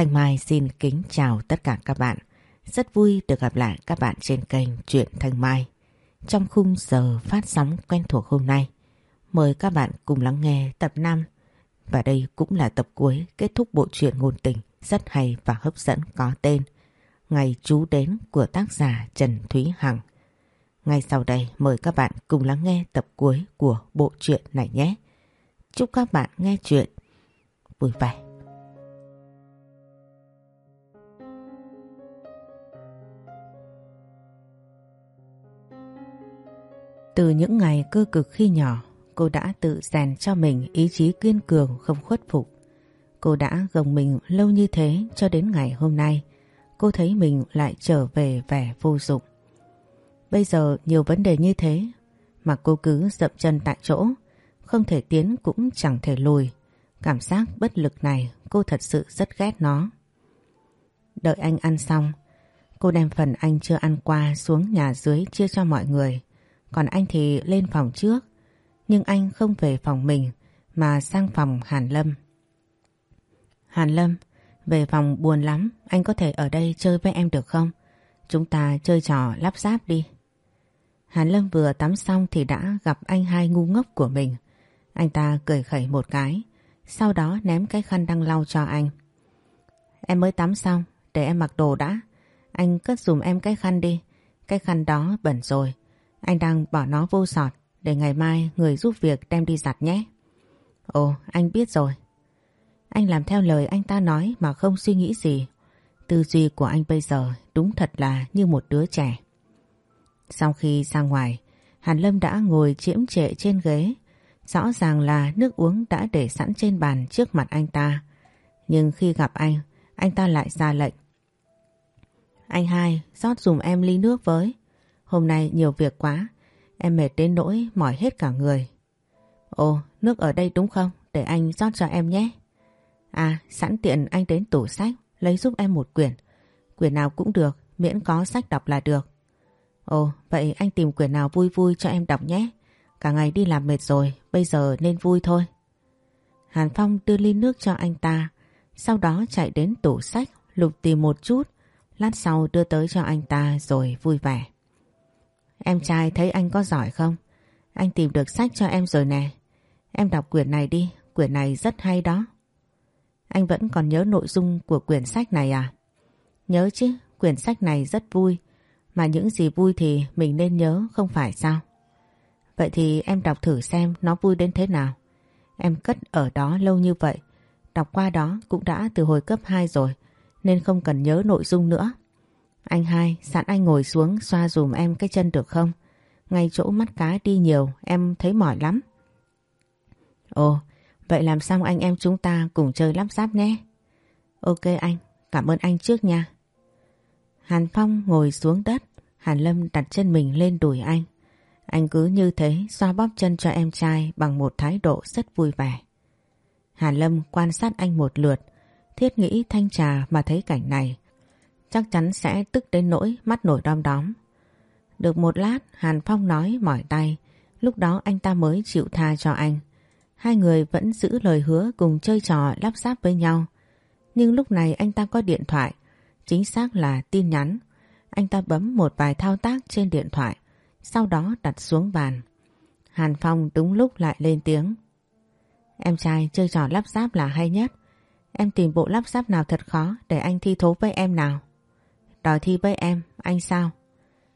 Thanh Mai xin kính chào tất cả các bạn. Rất vui được gặp lại các bạn trên kênh Truyện Thanh Mai. Trong khung giờ phát sóng quen thuộc hôm nay, mời các bạn cùng lắng nghe tập 5. Và đây cũng là tập cuối kết thúc bộ truyện ngôn tình rất hay và hấp dẫn có tên Ngày chú đến của tác giả Trần Thúy Hằng. Ngay sau đây mời các bạn cùng lắng nghe tập cuối của bộ truyện này nhé. Chúc các bạn nghe chuyện vui vẻ. Từ những ngày cơ cực khi nhỏ, cô đã tự rèn cho mình ý chí kiên cường không khuất phục. Cô đã gồng mình lâu như thế cho đến ngày hôm nay, cô thấy mình lại trở về vẻ vô dụng. Bây giờ nhiều vấn đề như thế mà cô cứ dậm chân tại chỗ, không thể tiến cũng chẳng thể lùi. Cảm giác bất lực này cô thật sự rất ghét nó. Đợi anh ăn xong, cô đem phần anh chưa ăn qua xuống nhà dưới chia cho mọi người. Còn anh thì lên phòng trước, nhưng anh không về phòng mình mà sang phòng Hàn Lâm. Hàn Lâm, về phòng buồn lắm, anh có thể ở đây chơi với em được không? Chúng ta chơi trò lắp ráp đi. Hàn Lâm vừa tắm xong thì đã gặp anh hai ngu ngốc của mình. Anh ta cười khẩy một cái, sau đó ném cái khăn đang lau cho anh. Em mới tắm xong, để em mặc đồ đã. Anh cất dùm em cái khăn đi, cái khăn đó bẩn rồi. Anh đang bỏ nó vô sọt để ngày mai người giúp việc đem đi giặt nhé. Ồ, anh biết rồi. Anh làm theo lời anh ta nói mà không suy nghĩ gì. Tư duy của anh bây giờ đúng thật là như một đứa trẻ. Sau khi ra ngoài, Hàn Lâm đã ngồi chiếm trệ trên ghế. Rõ ràng là nước uống đã để sẵn trên bàn trước mặt anh ta. Nhưng khi gặp anh, anh ta lại ra lệnh. Anh hai, rót dùm em ly nước với. Hôm nay nhiều việc quá, em mệt đến nỗi mỏi hết cả người. Ồ, nước ở đây đúng không? Để anh rót cho em nhé. À, sẵn tiện anh đến tủ sách, lấy giúp em một quyển. Quyển nào cũng được, miễn có sách đọc là được. Ồ, vậy anh tìm quyển nào vui vui cho em đọc nhé. Cả ngày đi làm mệt rồi, bây giờ nên vui thôi. Hàn Phong đưa ly nước cho anh ta, sau đó chạy đến tủ sách, lục tìm một chút, lát sau đưa tới cho anh ta rồi vui vẻ. Em trai thấy anh có giỏi không? Anh tìm được sách cho em rồi nè. Em đọc quyển này đi, quyển này rất hay đó. Anh vẫn còn nhớ nội dung của quyển sách này à? Nhớ chứ, quyển sách này rất vui. Mà những gì vui thì mình nên nhớ không phải sao? Vậy thì em đọc thử xem nó vui đến thế nào. Em cất ở đó lâu như vậy. Đọc qua đó cũng đã từ hồi cấp 2 rồi. Nên không cần nhớ nội dung nữa. Anh hai, sẵn anh ngồi xuống xoa dùm em cái chân được không? Ngay chỗ mắt cá đi nhiều, em thấy mỏi lắm. Ồ, vậy làm xong anh em chúng ta cùng chơi lắp ráp nhé. Ok anh, cảm ơn anh trước nha. Hàn Phong ngồi xuống đất, Hàn Lâm đặt chân mình lên đùi anh. Anh cứ như thế xoa bóp chân cho em trai bằng một thái độ rất vui vẻ. Hàn Lâm quan sát anh một lượt, thiết nghĩ thanh trà mà thấy cảnh này chắc chắn sẽ tức đến nỗi mắt nổi đom đóm. Được một lát Hàn Phong nói mỏi tay, lúc đó anh ta mới chịu tha cho anh. Hai người vẫn giữ lời hứa cùng chơi trò lắp ráp với nhau. Nhưng lúc này anh ta có điện thoại, chính xác là tin nhắn. Anh ta bấm một vài thao tác trên điện thoại, sau đó đặt xuống bàn. Hàn Phong đúng lúc lại lên tiếng. Em trai chơi trò lắp ráp là hay nhất. Em tìm bộ lắp ráp nào thật khó để anh thi thố với em nào. Đòi thi với em, anh sao?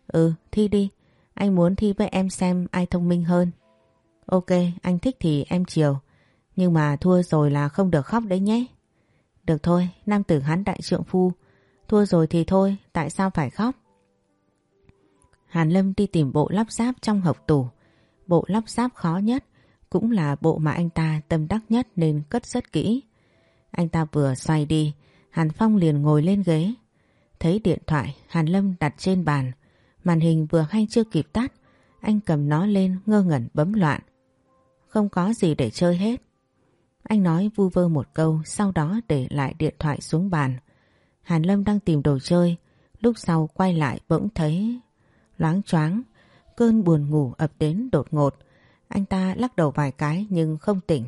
Ừ, thi đi. Anh muốn thi với em xem ai thông minh hơn. Ok, anh thích thì em chiều. Nhưng mà thua rồi là không được khóc đấy nhé. Được thôi, nam tử hắn đại trượng phu. Thua rồi thì thôi, tại sao phải khóc? Hàn Lâm đi tìm bộ lắp ráp trong hộp tủ. Bộ lắp ráp khó nhất, cũng là bộ mà anh ta tâm đắc nhất nên cất rất kỹ. Anh ta vừa xoay đi, Hàn Phong liền ngồi lên ghế, Thấy điện thoại Hàn Lâm đặt trên bàn, màn hình vừa hay chưa kịp tắt, anh cầm nó lên ngơ ngẩn bấm loạn. Không có gì để chơi hết. Anh nói vu vơ một câu sau đó để lại điện thoại xuống bàn. Hàn Lâm đang tìm đồ chơi, lúc sau quay lại bỗng thấy loáng choáng, cơn buồn ngủ ập đến đột ngột. Anh ta lắc đầu vài cái nhưng không tỉnh.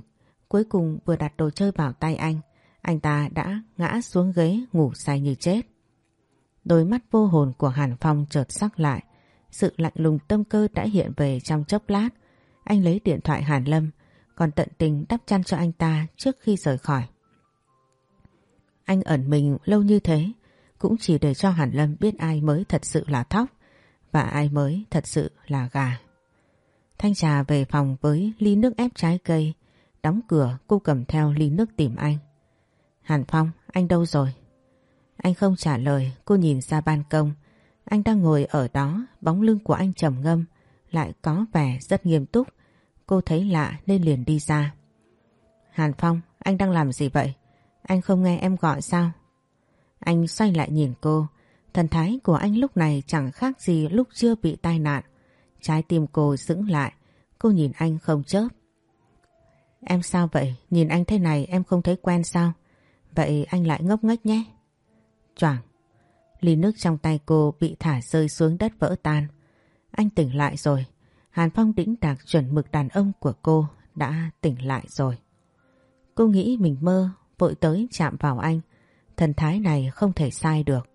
Cuối cùng vừa đặt đồ chơi vào tay anh, Anh ta đã ngã xuống ghế ngủ say như chết. Đôi mắt vô hồn của Hàn Phong chợt sắc lại. Sự lạnh lùng tâm cơ đã hiện về trong chốc lát. Anh lấy điện thoại Hàn Lâm, còn tận tình đắp chăn cho anh ta trước khi rời khỏi. Anh ẩn mình lâu như thế, cũng chỉ để cho Hàn Lâm biết ai mới thật sự là thóc và ai mới thật sự là gà. Thanh trà về phòng với ly nước ép trái cây, đóng cửa cô cầm theo ly nước tìm anh. Hàn Phong, anh đâu rồi? Anh không trả lời, cô nhìn ra ban công. Anh đang ngồi ở đó, bóng lưng của anh trầm ngâm, lại có vẻ rất nghiêm túc. Cô thấy lạ nên liền đi ra. Hàn Phong, anh đang làm gì vậy? Anh không nghe em gọi sao? Anh xoay lại nhìn cô. Thần thái của anh lúc này chẳng khác gì lúc chưa bị tai nạn. Trái tim cô dững lại. Cô nhìn anh không chớp. Em sao vậy? Nhìn anh thế này em không thấy quen sao? Vậy anh lại ngốc nghếch nhé. Choảng. Ly nước trong tay cô bị thả rơi xuống đất vỡ tan. Anh tỉnh lại rồi. Hàn Phong đĩnh đạc chuẩn mực đàn ông của cô đã tỉnh lại rồi. Cô nghĩ mình mơ, vội tới chạm vào anh. Thần thái này không thể sai được.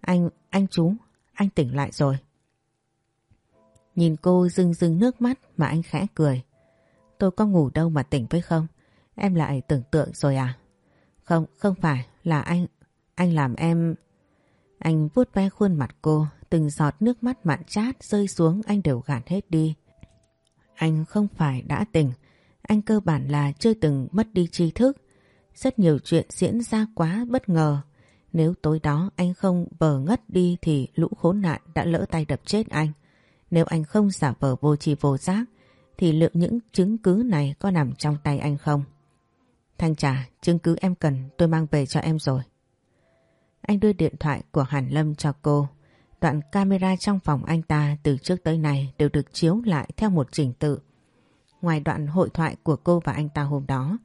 Anh, anh chú, anh tỉnh lại rồi. Nhìn cô rưng rưng nước mắt mà anh khẽ cười. Tôi có ngủ đâu mà tỉnh với không? Em lại tưởng tượng rồi à? Không, không phải, là anh, anh làm em... Anh vuốt ve khuôn mặt cô, từng giọt nước mắt mặn chát rơi xuống anh đều gạt hết đi. Anh không phải đã tỉnh, anh cơ bản là chưa từng mất đi tri thức. Rất nhiều chuyện diễn ra quá bất ngờ. Nếu tối đó anh không vờ ngất đi thì lũ khốn nạn đã lỡ tay đập chết anh. Nếu anh không giả vờ vô tri vô giác thì liệu những chứng cứ này có nằm trong tay anh không? Thanh trà, chứng cứ em cần tôi mang về cho em rồi. Anh đưa điện thoại của Hàn Lâm cho cô. Đoạn camera trong phòng anh ta từ trước tới nay đều được chiếu lại theo một trình tự. Ngoài đoạn hội thoại của cô và anh ta hôm đó,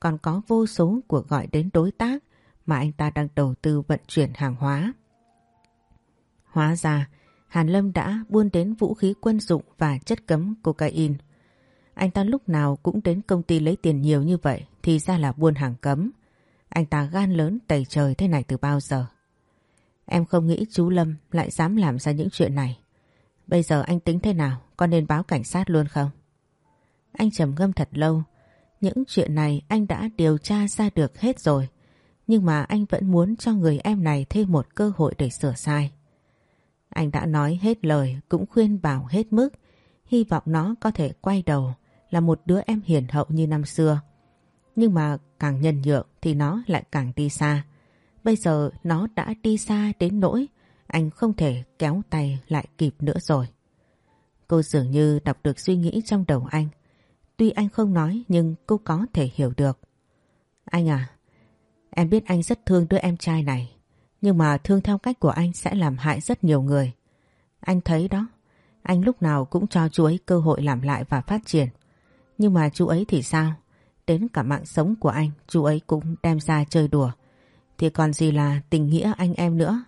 còn có vô số cuộc gọi đến đối tác mà anh ta đang đầu tư vận chuyển hàng hóa. Hóa ra, Hàn Lâm đã buôn đến vũ khí quân dụng và chất cấm cocaine. Anh ta lúc nào cũng đến công ty lấy tiền nhiều như vậy thì ra là buôn hàng cấm. Anh ta gan lớn tẩy trời thế này từ bao giờ. Em không nghĩ chú Lâm lại dám làm ra những chuyện này. Bây giờ anh tính thế nào? Có nên báo cảnh sát luôn không? Anh trầm ngâm thật lâu. Những chuyện này anh đã điều tra ra được hết rồi. Nhưng mà anh vẫn muốn cho người em này thêm một cơ hội để sửa sai. Anh đã nói hết lời, cũng khuyên bảo hết mức. Hy vọng nó có thể quay đầu là một đứa em hiền hậu như năm xưa. Nhưng mà càng nhân nhượng thì nó lại càng đi xa. Bây giờ nó đã đi xa đến nỗi anh không thể kéo tay lại kịp nữa rồi. Cô dường như đọc được suy nghĩ trong đầu anh. Tuy anh không nói nhưng cô có thể hiểu được. Anh à, em biết anh rất thương đứa em trai này. Nhưng mà thương theo cách của anh sẽ làm hại rất nhiều người. Anh thấy đó, anh lúc nào cũng cho chú ấy cơ hội làm lại và phát triển. Nhưng mà chú ấy thì sao? Đến cả mạng sống của anh chú ấy cũng đem ra chơi đùa. Thì còn gì là tình nghĩa anh em nữa.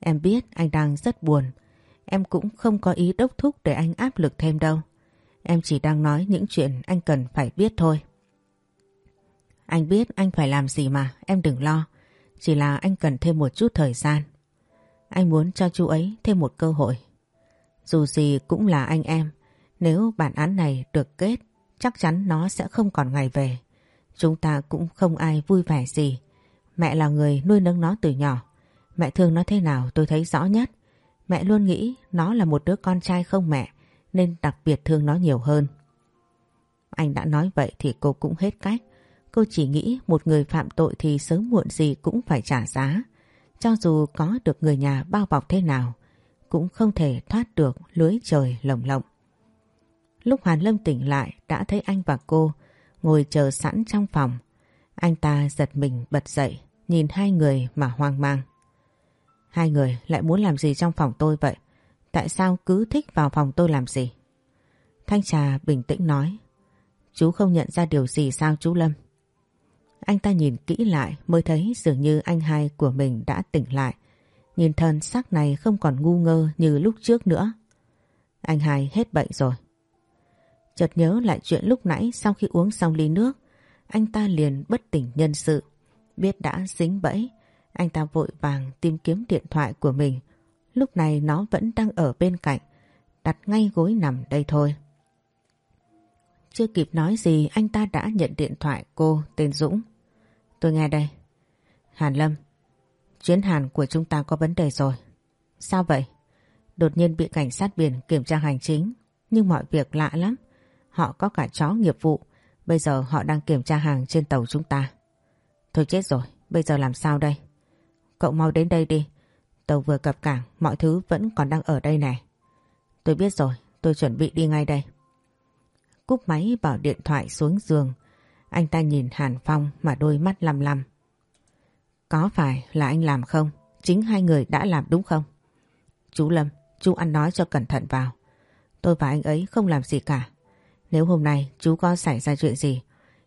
Em biết anh đang rất buồn. Em cũng không có ý đốc thúc để anh áp lực thêm đâu. Em chỉ đang nói những chuyện anh cần phải biết thôi. Anh biết anh phải làm gì mà, em đừng lo. Chỉ là anh cần thêm một chút thời gian. Anh muốn cho chú ấy thêm một cơ hội. Dù gì cũng là anh em. Nếu bản án này được kết chắc chắn nó sẽ không còn ngày về. Chúng ta cũng không ai vui vẻ gì. Mẹ là người nuôi nấng nó từ nhỏ. Mẹ thương nó thế nào tôi thấy rõ nhất. Mẹ luôn nghĩ nó là một đứa con trai không mẹ nên đặc biệt thương nó nhiều hơn. Anh đã nói vậy thì cô cũng hết cách. Cô chỉ nghĩ một người phạm tội thì sớm muộn gì cũng phải trả giá. Cho dù có được người nhà bao bọc thế nào, cũng không thể thoát được lưới trời lồng lộng. Lúc Hàn Lâm tỉnh lại đã thấy anh và cô ngồi chờ sẵn trong phòng. Anh ta giật mình bật dậy, nhìn hai người mà hoang mang. Hai người lại muốn làm gì trong phòng tôi vậy? Tại sao cứ thích vào phòng tôi làm gì? Thanh Trà bình tĩnh nói. Chú không nhận ra điều gì sao chú Lâm? Anh ta nhìn kỹ lại mới thấy dường như anh hai của mình đã tỉnh lại. Nhìn thân xác này không còn ngu ngơ như lúc trước nữa. Anh hai hết bệnh rồi. Chợt nhớ lại chuyện lúc nãy sau khi uống xong ly nước, anh ta liền bất tỉnh nhân sự. Biết đã dính bẫy, anh ta vội vàng tìm kiếm điện thoại của mình. Lúc này nó vẫn đang ở bên cạnh, đặt ngay gối nằm đây thôi. Chưa kịp nói gì anh ta đã nhận điện thoại cô tên Dũng. Tôi nghe đây. Hàn Lâm, chuyến Hàn của chúng ta có vấn đề rồi. Sao vậy? Đột nhiên bị cảnh sát biển kiểm tra hành chính, nhưng mọi việc lạ lắm. Họ có cả chó nghiệp vụ, bây giờ họ đang kiểm tra hàng trên tàu chúng ta. Thôi chết rồi, bây giờ làm sao đây? Cậu mau đến đây đi, tàu vừa cập cảng, mọi thứ vẫn còn đang ở đây này. Tôi biết rồi, tôi chuẩn bị đi ngay đây. Cúp máy bỏ điện thoại xuống giường, anh ta nhìn Hàn Phong mà đôi mắt lăm lăm. Có phải là anh làm không? Chính hai người đã làm đúng không? Chú Lâm, chú ăn nói cho cẩn thận vào. Tôi và anh ấy không làm gì cả. Nếu hôm nay chú có xảy ra chuyện gì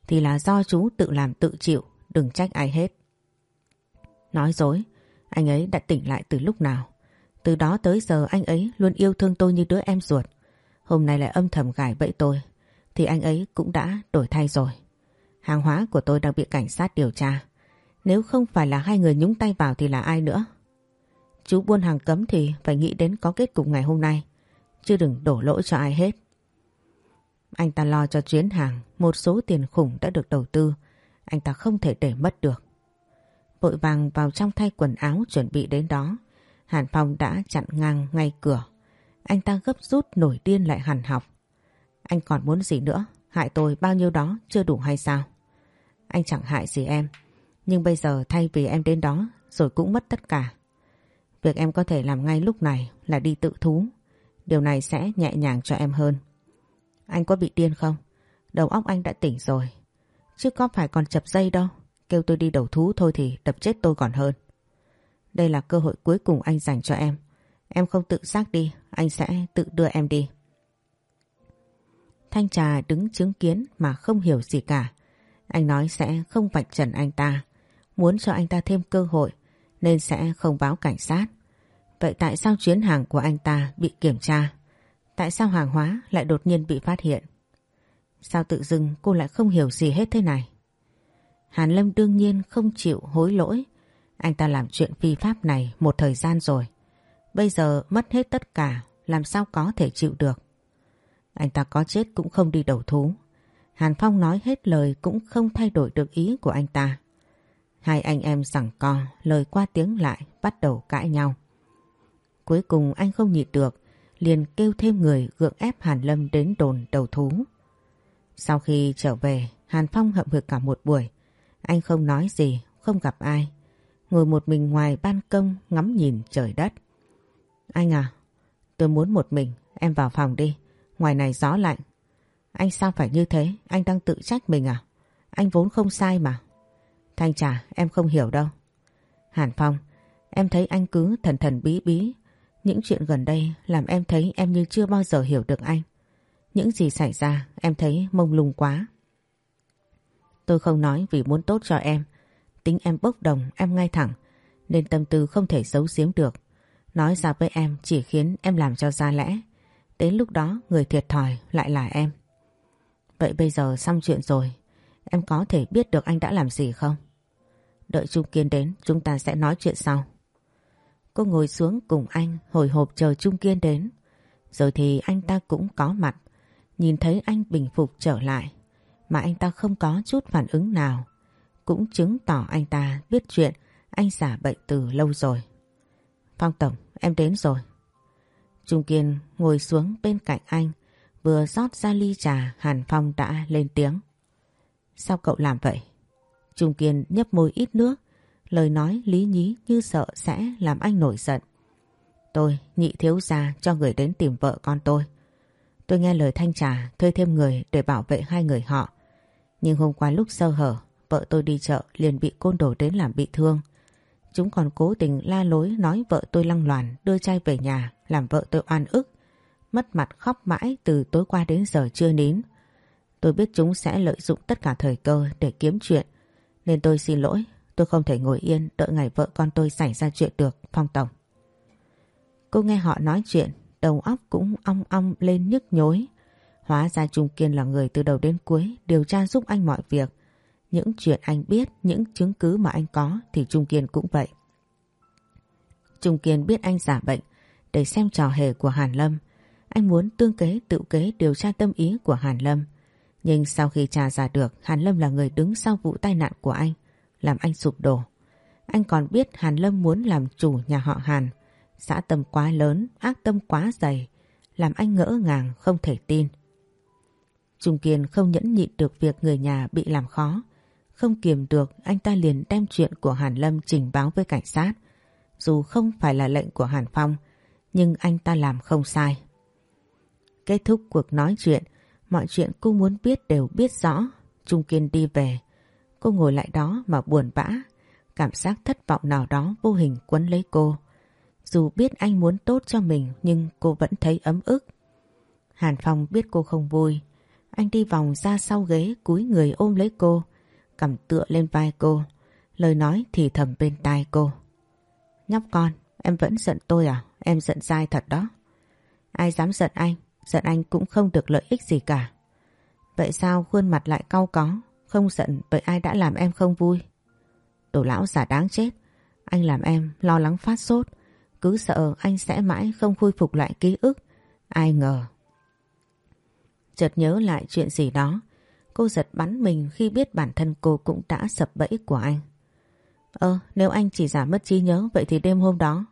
thì là do chú tự làm tự chịu, đừng trách ai hết. Nói dối, anh ấy đã tỉnh lại từ lúc nào. Từ đó tới giờ anh ấy luôn yêu thương tôi như đứa em ruột. Hôm nay lại âm thầm gài bẫy tôi, thì anh ấy cũng đã đổi thay rồi. Hàng hóa của tôi đang bị cảnh sát điều tra. Nếu không phải là hai người nhúng tay vào thì là ai nữa? Chú buôn hàng cấm thì phải nghĩ đến có kết cục ngày hôm nay. Chứ đừng đổ lỗi cho ai hết. Anh ta lo cho chuyến hàng, một số tiền khủng đã được đầu tư. Anh ta không thể để mất được. Vội vàng vào trong thay quần áo chuẩn bị đến đó. Hàn Phong đã chặn ngang ngay cửa. Anh ta gấp rút nổi điên lại hàn học. Anh còn muốn gì nữa? Hại tôi bao nhiêu đó chưa đủ hay sao? Anh chẳng hại gì em. Nhưng bây giờ thay vì em đến đó rồi cũng mất tất cả. Việc em có thể làm ngay lúc này là đi tự thú. Điều này sẽ nhẹ nhàng cho em hơn. Anh có bị điên không? Đầu óc anh đã tỉnh rồi. Chứ có phải còn chập dây đâu. Kêu tôi đi đầu thú thôi thì đập chết tôi còn hơn. Đây là cơ hội cuối cùng anh dành cho em. Em không tự xác đi, anh sẽ tự đưa em đi. Thanh trà đứng chứng kiến mà không hiểu gì cả. Anh nói sẽ không vạch trần anh ta. Muốn cho anh ta thêm cơ hội nên sẽ không báo cảnh sát. Vậy tại sao chuyến hàng của anh ta bị kiểm tra? Tại sao hàng hóa lại đột nhiên bị phát hiện? Sao tự dưng cô lại không hiểu gì hết thế này? Hàn Lâm đương nhiên không chịu hối lỗi. Anh ta làm chuyện phi pháp này một thời gian rồi. Bây giờ mất hết tất cả, làm sao có thể chịu được. Anh ta có chết cũng không đi đầu thú. Hàn Phong nói hết lời cũng không thay đổi được ý của anh ta. Hai anh em sẵn co, lời qua tiếng lại, bắt đầu cãi nhau. Cuối cùng anh không nhịn được, liền kêu thêm người gượng ép Hàn Lâm đến đồn đầu thú. Sau khi trở về, Hàn Phong hậm hực cả một buổi. Anh không nói gì, không gặp ai. Ngồi một mình ngoài ban công ngắm nhìn trời đất. Anh à, tôi muốn một mình, em vào phòng đi. Ngoài này gió lạnh. Anh sao phải như thế? Anh đang tự trách mình à? Anh vốn không sai mà. Thanh trà, em không hiểu đâu. Hàn Phong, em thấy anh cứ thần thần bí bí. Những chuyện gần đây làm em thấy em như chưa bao giờ hiểu được anh. Những gì xảy ra em thấy mông lung quá. Tôi không nói vì muốn tốt cho em. Tính em bốc đồng, em ngay thẳng. Nên tâm tư không thể giấu giếm được. Nói ra với em chỉ khiến em làm cho ra lẽ. Đến lúc đó người thiệt thòi lại là em. Vậy bây giờ xong chuyện rồi, em có thể biết được anh đã làm gì không? Đợi Trung Kiên đến, chúng ta sẽ nói chuyện sau. Cô ngồi xuống cùng anh, hồi hộp chờ Trung Kiên đến. Rồi thì anh ta cũng có mặt, nhìn thấy anh bình phục trở lại, mà anh ta không có chút phản ứng nào. Cũng chứng tỏ anh ta biết chuyện anh giả bệnh từ lâu rồi. Phong Tổng, em đến rồi. Trung Kiên ngồi xuống bên cạnh anh, vừa rót ra ly trà Hàn Phong đã lên tiếng. Sao cậu làm vậy? Trung Kiên nhấp môi ít nước, lời nói lý nhí như sợ sẽ làm anh nổi giận. Tôi nhị thiếu gia cho người đến tìm vợ con tôi. Tôi nghe lời thanh trà thuê thêm người để bảo vệ hai người họ. Nhưng hôm qua lúc sơ hở, vợ tôi đi chợ liền bị côn đồ đến làm bị thương. Chúng còn cố tình la lối nói vợ tôi lăng loàn đưa trai về nhà làm vợ tôi oan ức. Mất mặt khóc mãi từ tối qua đến giờ chưa nín. Tôi biết chúng sẽ lợi dụng tất cả thời cơ để kiếm chuyện. Nên tôi xin lỗi, tôi không thể ngồi yên đợi ngày vợ con tôi xảy ra chuyện được, Phong Tổng. Cô nghe họ nói chuyện, đầu óc cũng ong ong lên nhức nhối. Hóa ra Trung Kiên là người từ đầu đến cuối điều tra giúp anh mọi việc. Những chuyện anh biết, những chứng cứ mà anh có thì Trung Kiên cũng vậy. Trung Kiên biết anh giả bệnh để xem trò hề của Hàn Lâm. Anh muốn tương kế tự kế điều tra tâm ý của Hàn Lâm. Nhưng sau khi tra ra được Hàn Lâm là người đứng sau vụ tai nạn của anh, làm anh sụp đổ. Anh còn biết Hàn Lâm muốn làm chủ nhà họ Hàn. Xã tâm quá lớn, ác tâm quá dày, làm anh ngỡ ngàng không thể tin. Trung Kiên không nhẫn nhịn được việc người nhà bị làm khó. Không kiềm được anh ta liền đem chuyện của Hàn Lâm trình báo với cảnh sát. Dù không phải là lệnh của Hàn Phong, nhưng anh ta làm không sai. Kết thúc cuộc nói chuyện, mọi chuyện cô muốn biết đều biết rõ. Trung Kiên đi về. Cô ngồi lại đó mà buồn bã. Cảm giác thất vọng nào đó vô hình quấn lấy cô. Dù biết anh muốn tốt cho mình nhưng cô vẫn thấy ấm ức. Hàn Phong biết cô không vui. Anh đi vòng ra sau ghế cúi người ôm lấy cô, cầm tựa lên vai cô. Lời nói thì thầm bên tai cô. Nhóc con, em vẫn giận tôi à? Em giận dai thật đó. Ai dám giận anh, giận anh cũng không được lợi ích gì cả. Vậy sao khuôn mặt lại cau có, không giận bởi ai đã làm em không vui? tổ lão giả đáng chết, anh làm em lo lắng phát sốt, cứ sợ anh sẽ mãi không khôi phục lại ký ức. Ai ngờ. Chợt nhớ lại chuyện gì đó, cô giật bắn mình khi biết bản thân cô cũng đã sập bẫy của anh. Ơ, nếu anh chỉ giả mất trí nhớ vậy thì đêm hôm đó.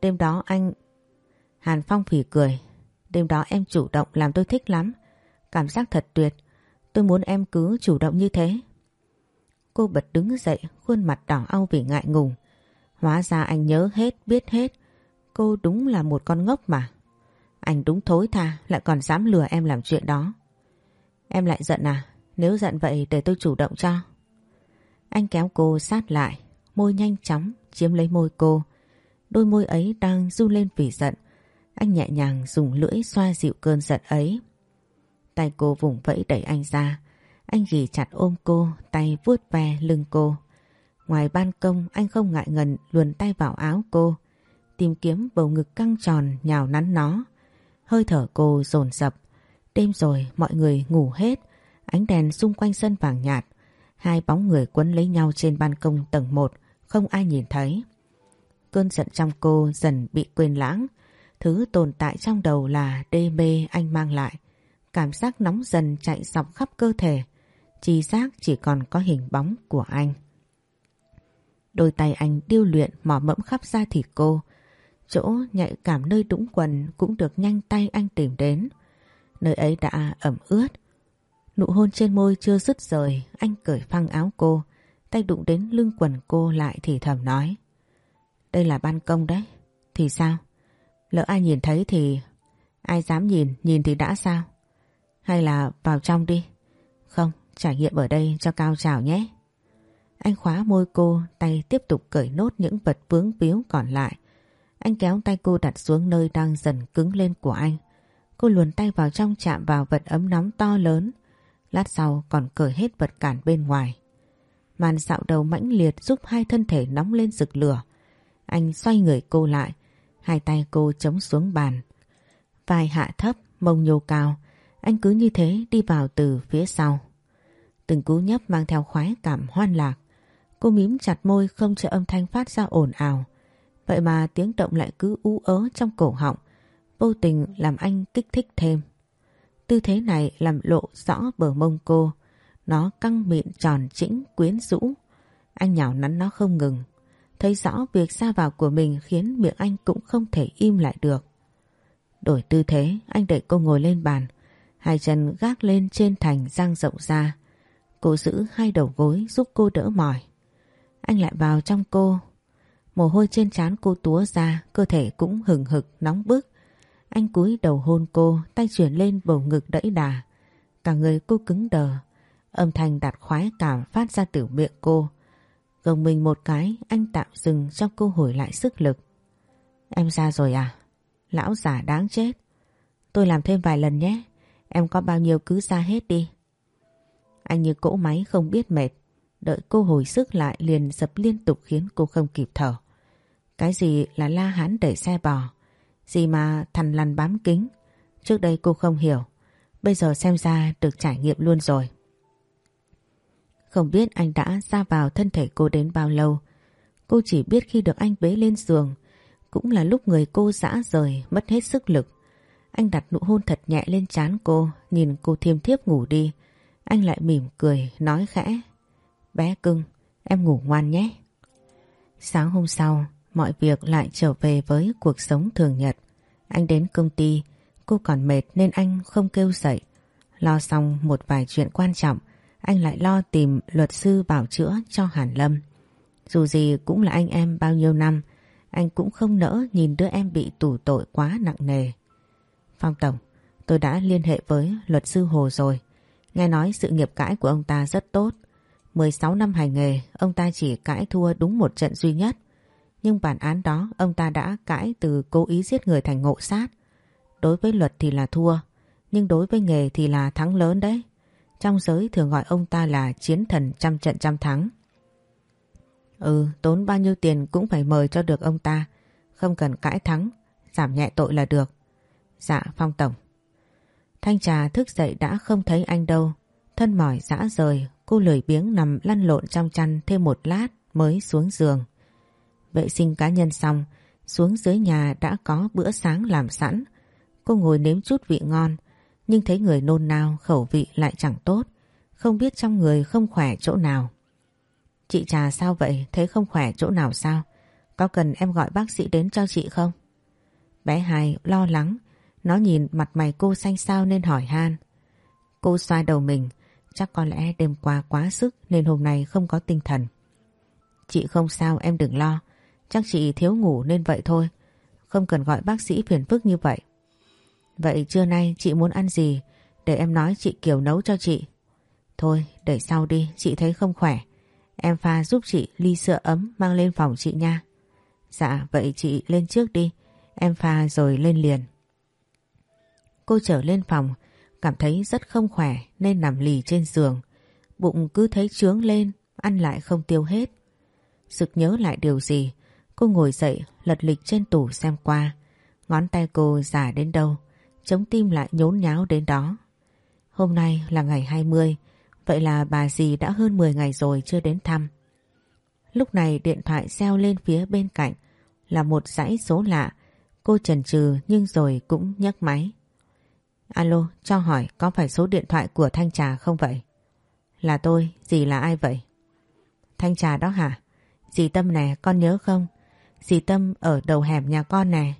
Đêm đó anh... Hàn Phong phỉ cười. Đêm đó em chủ động làm tôi thích lắm. Cảm giác thật tuyệt. Tôi muốn em cứ chủ động như thế. Cô bật đứng dậy, khuôn mặt đỏ au vì ngại ngùng. Hóa ra anh nhớ hết, biết hết. Cô đúng là một con ngốc mà. Anh đúng thối tha, lại còn dám lừa em làm chuyện đó. Em lại giận à? Nếu giận vậy để tôi chủ động cho. Anh kéo cô sát lại, môi nhanh chóng chiếm lấy môi cô. Đôi môi ấy đang run lên vì giận. Anh nhẹ nhàng dùng lưỡi xoa dịu cơn giận ấy. Tay cô vùng vẫy đẩy anh ra. Anh ghi chặt ôm cô, tay vuốt ve lưng cô. Ngoài ban công anh không ngại ngần luồn tay vào áo cô. Tìm kiếm bầu ngực căng tròn nhào nắn nó. Hơi thở cô dồn dập. Đêm rồi mọi người ngủ hết. Ánh đèn xung quanh sân vàng nhạt. Hai bóng người quấn lấy nhau trên ban công tầng 1 không ai nhìn thấy. Cơn giận trong cô dần bị quên lãng. Thứ tồn tại trong đầu là đê mê anh mang lại. Cảm giác nóng dần chạy dọc khắp cơ thể. Chi giác chỉ còn có hình bóng của anh. Đôi tay anh điêu luyện mò mẫm khắp da thịt cô. Chỗ nhạy cảm nơi đũng quần cũng được nhanh tay anh tìm đến. Nơi ấy đã ẩm ướt. Nụ hôn trên môi chưa dứt rời, anh cởi phăng áo cô, tay đụng đến lưng quần cô lại thì thầm nói. Đây là ban công đấy, thì sao? Lỡ ai nhìn thấy thì... Ai dám nhìn, nhìn thì đã sao? Hay là vào trong đi? Không, trải nghiệm ở đây cho cao trào nhé. Anh khóa môi cô, tay tiếp tục cởi nốt những vật vướng víu còn lại. Anh kéo tay cô đặt xuống nơi đang dần cứng lên của anh. Cô luồn tay vào trong chạm vào vật ấm nóng to lớn. Lát sau còn cởi hết vật cản bên ngoài. Màn dạo đầu mãnh liệt giúp hai thân thể nóng lên rực lửa. Anh xoay người cô lại, hai tay cô chống xuống bàn. Vai hạ thấp, mông nhô cao, anh cứ như thế đi vào từ phía sau. Từng cú nhấp mang theo khoái cảm hoan lạc. Cô mím chặt môi không cho âm thanh phát ra ồn ào. Vậy mà tiếng động lại cứ ú ớ trong cổ họng, vô tình làm anh kích thích thêm. Tư thế này làm lộ rõ bờ mông cô, nó căng mịn tròn chỉnh quyến rũ. Anh nhào nắn nó không ngừng. Thấy rõ việc xa vào của mình khiến miệng anh cũng không thể im lại được. Đổi tư thế, anh đẩy cô ngồi lên bàn. Hai chân gác lên trên thành giang rộng ra. Cô giữ hai đầu gối giúp cô đỡ mỏi. Anh lại vào trong cô. Mồ hôi trên trán cô túa ra, cơ thể cũng hừng hực, nóng bức. Anh cúi đầu hôn cô, tay chuyển lên bầu ngực đẫy đà. Cả người cô cứng đờ, Âm thanh đạt khoái cảm phát ra từ miệng cô. Gồng mình một cái, anh tạm dừng cho cô hồi lại sức lực. Em ra rồi à? Lão già đáng chết. Tôi làm thêm vài lần nhé. Em có bao nhiêu cứ ra hết đi. Anh như cỗ máy không biết mệt. Đợi cô hồi sức lại liền dập liên tục khiến cô không kịp thở. Cái gì là la hán đẩy xe bò? Gì mà thằn lằn bám kính? Trước đây cô không hiểu. Bây giờ xem ra được trải nghiệm luôn rồi. Không biết anh đã ra vào thân thể cô đến bao lâu. Cô chỉ biết khi được anh bế lên giường, cũng là lúc người cô dã rời, mất hết sức lực. Anh đặt nụ hôn thật nhẹ lên trán cô, nhìn cô thiêm thiếp ngủ đi. Anh lại mỉm cười, nói khẽ. Bé cưng, em ngủ ngoan nhé. Sáng hôm sau, mọi việc lại trở về với cuộc sống thường nhật. Anh đến công ty, cô còn mệt nên anh không kêu dậy. Lo xong một vài chuyện quan trọng, anh lại lo tìm luật sư bảo chữa cho Hàn Lâm. Dù gì cũng là anh em bao nhiêu năm, anh cũng không nỡ nhìn đứa em bị tù tội quá nặng nề. Phong Tổng, tôi đã liên hệ với luật sư Hồ rồi. Nghe nói sự nghiệp cãi của ông ta rất tốt. 16 năm hành nghề, ông ta chỉ cãi thua đúng một trận duy nhất. Nhưng bản án đó ông ta đã cãi từ cố ý giết người thành ngộ sát. Đối với luật thì là thua, nhưng đối với nghề thì là thắng lớn đấy. Trong giới thường gọi ông ta là chiến thần trăm trận trăm thắng. Ừ, tốn bao nhiêu tiền cũng phải mời cho được ông ta. Không cần cãi thắng, giảm nhẹ tội là được. Dạ, Phong Tổng. Thanh trà thức dậy đã không thấy anh đâu. Thân mỏi dã rời, cô lười biếng nằm lăn lộn trong chăn thêm một lát mới xuống giường. Vệ sinh cá nhân xong, xuống dưới nhà đã có bữa sáng làm sẵn. Cô ngồi nếm chút vị ngon, nhưng thấy người nôn nao khẩu vị lại chẳng tốt. Không biết trong người không khỏe chỗ nào. Chị trà sao vậy? Thấy không khỏe chỗ nào sao? Có cần em gọi bác sĩ đến cho chị không? Bé Hai lo lắng. Nó nhìn mặt mày cô xanh xao nên hỏi han. Cô xoa đầu mình. Chắc có lẽ đêm qua quá sức nên hôm nay không có tinh thần. Chị không sao em đừng lo. Chắc chị thiếu ngủ nên vậy thôi. Không cần gọi bác sĩ phiền phức như vậy. Vậy trưa nay chị muốn ăn gì? Để em nói chị Kiều nấu cho chị. Thôi để sau đi, chị thấy không khỏe. Em pha giúp chị ly sữa ấm mang lên phòng chị nha. Dạ vậy chị lên trước đi. Em pha rồi lên liền. Cô trở lên phòng, cảm thấy rất không khỏe nên nằm lì trên giường. Bụng cứ thấy trướng lên, ăn lại không tiêu hết. Sực nhớ lại điều gì, cô ngồi dậy lật lịch trên tủ xem qua. Ngón tay cô giả đến đâu, chống tim lại nhốn nháo đến đó. Hôm nay là ngày 20, vậy là bà dì đã hơn 10 ngày rồi chưa đến thăm. Lúc này điện thoại reo lên phía bên cạnh là một dãy số lạ. Cô chần chừ nhưng rồi cũng nhấc máy. Alo, cho hỏi có phải số điện thoại của Thanh Trà không vậy? Là tôi, dì là ai vậy? Thanh Trà đó hả? Dì Tâm nè, con nhớ không? Dì Tâm ở đầu hẻm nhà con nè.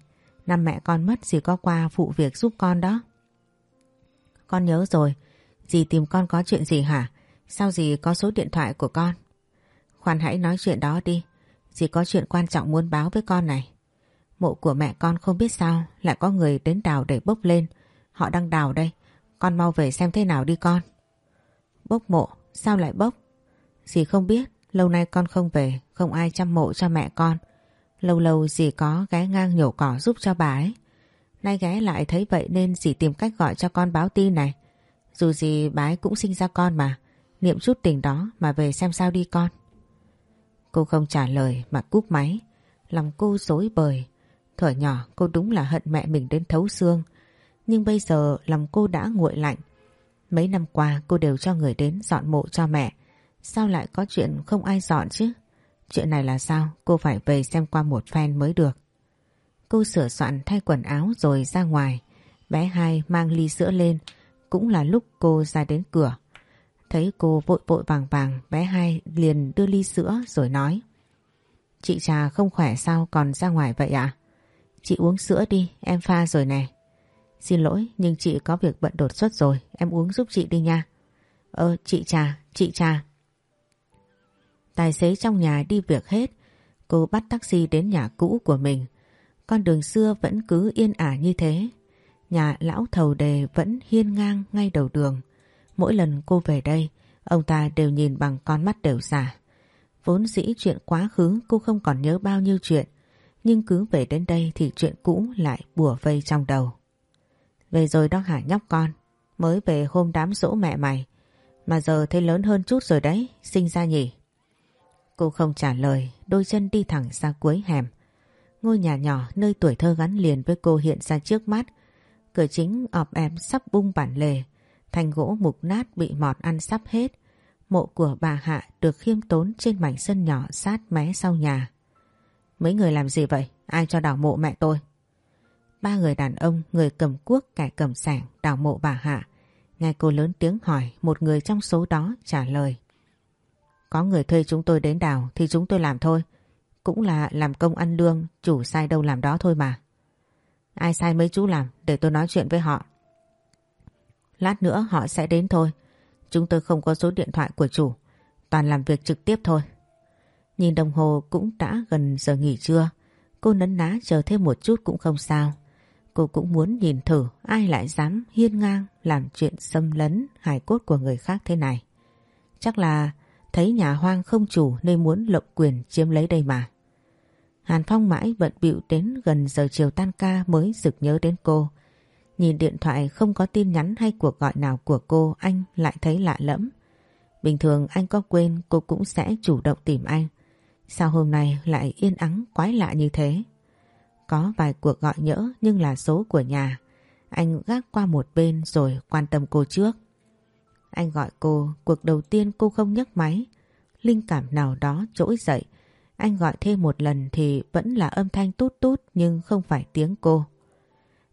Năm mẹ con mất dì có qua phụ việc giúp con đó. Con nhớ rồi, dì tìm con có chuyện gì hả? Sao dì có số điện thoại của con? Khoan hãy nói chuyện đó đi, dì có chuyện quan trọng muốn báo với con này. Mộ của mẹ con không biết sao lại có người đến đào để bốc lên. Họ đang đào đây, con mau về xem thế nào đi con. Bốc mộ, sao lại bốc? Dì không biết, lâu nay con không về, không ai chăm mộ cho mẹ con. Lâu lâu dì có ghé ngang nhổ cỏ giúp cho bà ấy. Nay ghé lại thấy vậy nên dì tìm cách gọi cho con báo tin này. Dù gì bà ấy cũng sinh ra con mà. Niệm chút tình đó mà về xem sao đi con. Cô không trả lời mà cúp máy. Lòng cô dối bời. thở nhỏ cô đúng là hận mẹ mình đến thấu xương. Nhưng bây giờ lòng cô đã nguội lạnh. Mấy năm qua cô đều cho người đến dọn mộ cho mẹ. Sao lại có chuyện không ai dọn chứ? Chuyện này là sao? Cô phải về xem qua một phen mới được. Cô sửa soạn thay quần áo rồi ra ngoài. Bé hai mang ly sữa lên. Cũng là lúc cô ra đến cửa. Thấy cô vội vội vàng vàng, bé hai liền đưa ly sữa rồi nói. Chị trà không khỏe sao còn ra ngoài vậy ạ? Chị uống sữa đi, em pha rồi nè. Xin lỗi, nhưng chị có việc bận đột xuất rồi, em uống giúp chị đi nha. Ờ chị trà, chị trà. Tài xế trong nhà đi việc hết, cô bắt taxi đến nhà cũ của mình. Con đường xưa vẫn cứ yên ả như thế. Nhà lão thầu đề vẫn hiên ngang ngay đầu đường. Mỗi lần cô về đây, ông ta đều nhìn bằng con mắt đều giả. Vốn dĩ chuyện quá khứ cô không còn nhớ bao nhiêu chuyện, nhưng cứ về đến đây thì chuyện cũ lại bùa vây trong đầu. Về rồi đó hả nhóc con, mới về hôm đám dỗ mẹ mày, mà giờ thấy lớn hơn chút rồi đấy, sinh ra nhỉ. Cô không trả lời, đôi chân đi thẳng ra cuối hẻm. Ngôi nhà nhỏ nơi tuổi thơ gắn liền với cô hiện ra trước mắt. Cửa chính ọp em sắp bung bản lề, thành gỗ mục nát bị mọt ăn sắp hết. Mộ của bà Hạ được khiêm tốn trên mảnh sân nhỏ sát mé sau nhà. Mấy người làm gì vậy? Ai cho đào mộ mẹ tôi? Ba người đàn ông, người cầm cuốc, kẻ cầm sảng, đào mộ bà Hạ. Nghe cô lớn tiếng hỏi, một người trong số đó trả lời. Có người thuê chúng tôi đến đào thì chúng tôi làm thôi. Cũng là làm công ăn lương, chủ sai đâu làm đó thôi mà. Ai sai mấy chú làm, để tôi nói chuyện với họ. Lát nữa họ sẽ đến thôi. Chúng tôi không có số điện thoại của chủ, toàn làm việc trực tiếp thôi. Nhìn đồng hồ cũng đã gần giờ nghỉ trưa. Cô nấn ná chờ thêm một chút cũng không sao. Cô cũng muốn nhìn thử ai lại dám hiên ngang làm chuyện xâm lấn hài cốt của người khác thế này. Chắc là thấy nhà hoang không chủ nên muốn lộng quyền chiếm lấy đây mà. Hàn Phong mãi bận bịu đến gần giờ chiều tan ca mới rực nhớ đến cô. Nhìn điện thoại không có tin nhắn hay cuộc gọi nào của cô, anh lại thấy lạ lẫm. Bình thường anh có quên cô cũng sẽ chủ động tìm anh. Sao hôm nay lại yên ắng quái lạ như thế? Có vài cuộc gọi nhỡ nhưng là số của nhà. Anh gác qua một bên rồi quan tâm cô trước. Anh gọi cô, cuộc đầu tiên cô không nhấc máy. Linh cảm nào đó trỗi dậy. Anh gọi thêm một lần thì vẫn là âm thanh tút tút nhưng không phải tiếng cô.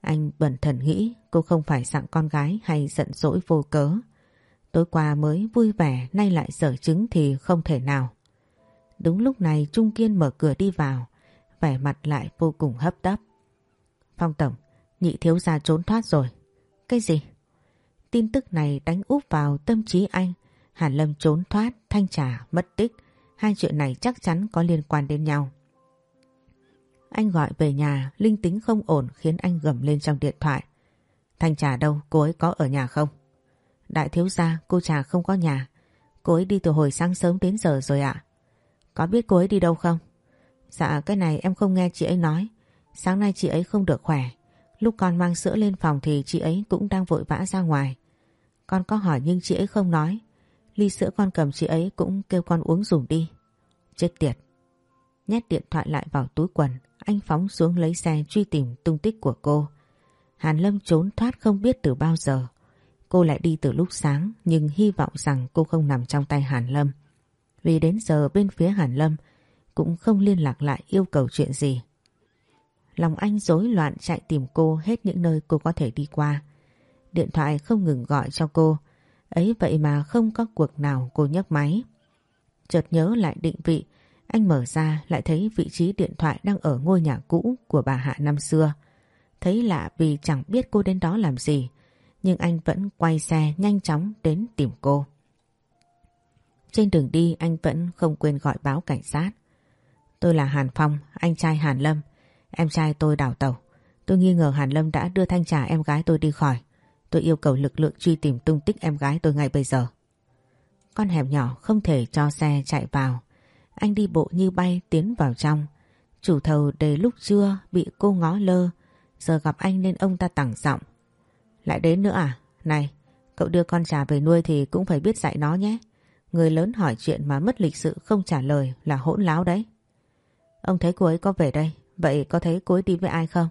Anh bẩn thần nghĩ cô không phải dạng con gái hay giận dỗi vô cớ. Tối qua mới vui vẻ nay lại sở chứng thì không thể nào. Đúng lúc này Trung Kiên mở cửa đi vào, vẻ mặt lại vô cùng hấp tấp. Phong Tổng, nhị thiếu gia trốn thoát rồi. Cái gì? Tin tức này đánh úp vào tâm trí anh. Hàn Lâm trốn thoát, thanh trà, mất tích. Hai chuyện này chắc chắn có liên quan đến nhau. Anh gọi về nhà, linh tính không ổn khiến anh gầm lên trong điện thoại. Thanh trà đâu, cô ấy có ở nhà không? Đại thiếu gia, cô trà không có nhà. Cô ấy đi từ hồi sáng sớm đến giờ rồi ạ. Có biết cô ấy đi đâu không? Dạ cái này em không nghe chị ấy nói. Sáng nay chị ấy không được khỏe. Lúc con mang sữa lên phòng thì chị ấy cũng đang vội vã ra ngoài. Con có hỏi nhưng chị ấy không nói. Ly sữa con cầm chị ấy cũng kêu con uống dùng đi. Chết tiệt. Nhét điện thoại lại vào túi quần. Anh phóng xuống lấy xe truy tìm tung tích của cô. Hàn Lâm trốn thoát không biết từ bao giờ. Cô lại đi từ lúc sáng, nhưng hy vọng rằng cô không nằm trong tay Hàn Lâm. Vì đến giờ bên phía Hàn Lâm cũng không liên lạc lại yêu cầu chuyện gì. Lòng anh rối loạn chạy tìm cô hết những nơi cô có thể đi qua. Điện thoại không ngừng gọi cho cô. Ấy vậy mà không có cuộc nào cô nhấc máy. Chợt nhớ lại định vị, anh mở ra lại thấy vị trí điện thoại đang ở ngôi nhà cũ của bà Hạ năm xưa. Thấy lạ vì chẳng biết cô đến đó làm gì, nhưng anh vẫn quay xe nhanh chóng đến tìm cô. Trên đường đi anh vẫn không quên gọi báo cảnh sát. Tôi là Hàn Phong, anh trai Hàn Lâm. Em trai tôi đảo tàu. Tôi nghi ngờ Hàn Lâm đã đưa thanh trà em gái tôi đi khỏi. Tôi yêu cầu lực lượng truy tìm tung tích em gái tôi ngay bây giờ. Con hẻm nhỏ không thể cho xe chạy vào. Anh đi bộ như bay tiến vào trong. Chủ thầu đề lúc trưa bị cô ngó lơ. Giờ gặp anh nên ông ta tẳng giọng. Lại đến nữa à? Này, cậu đưa con trà về nuôi thì cũng phải biết dạy nó nhé. Người lớn hỏi chuyện mà mất lịch sự không trả lời là hỗn láo đấy. Ông thấy cô ấy có về đây, vậy có thấy cô ấy đi với ai không?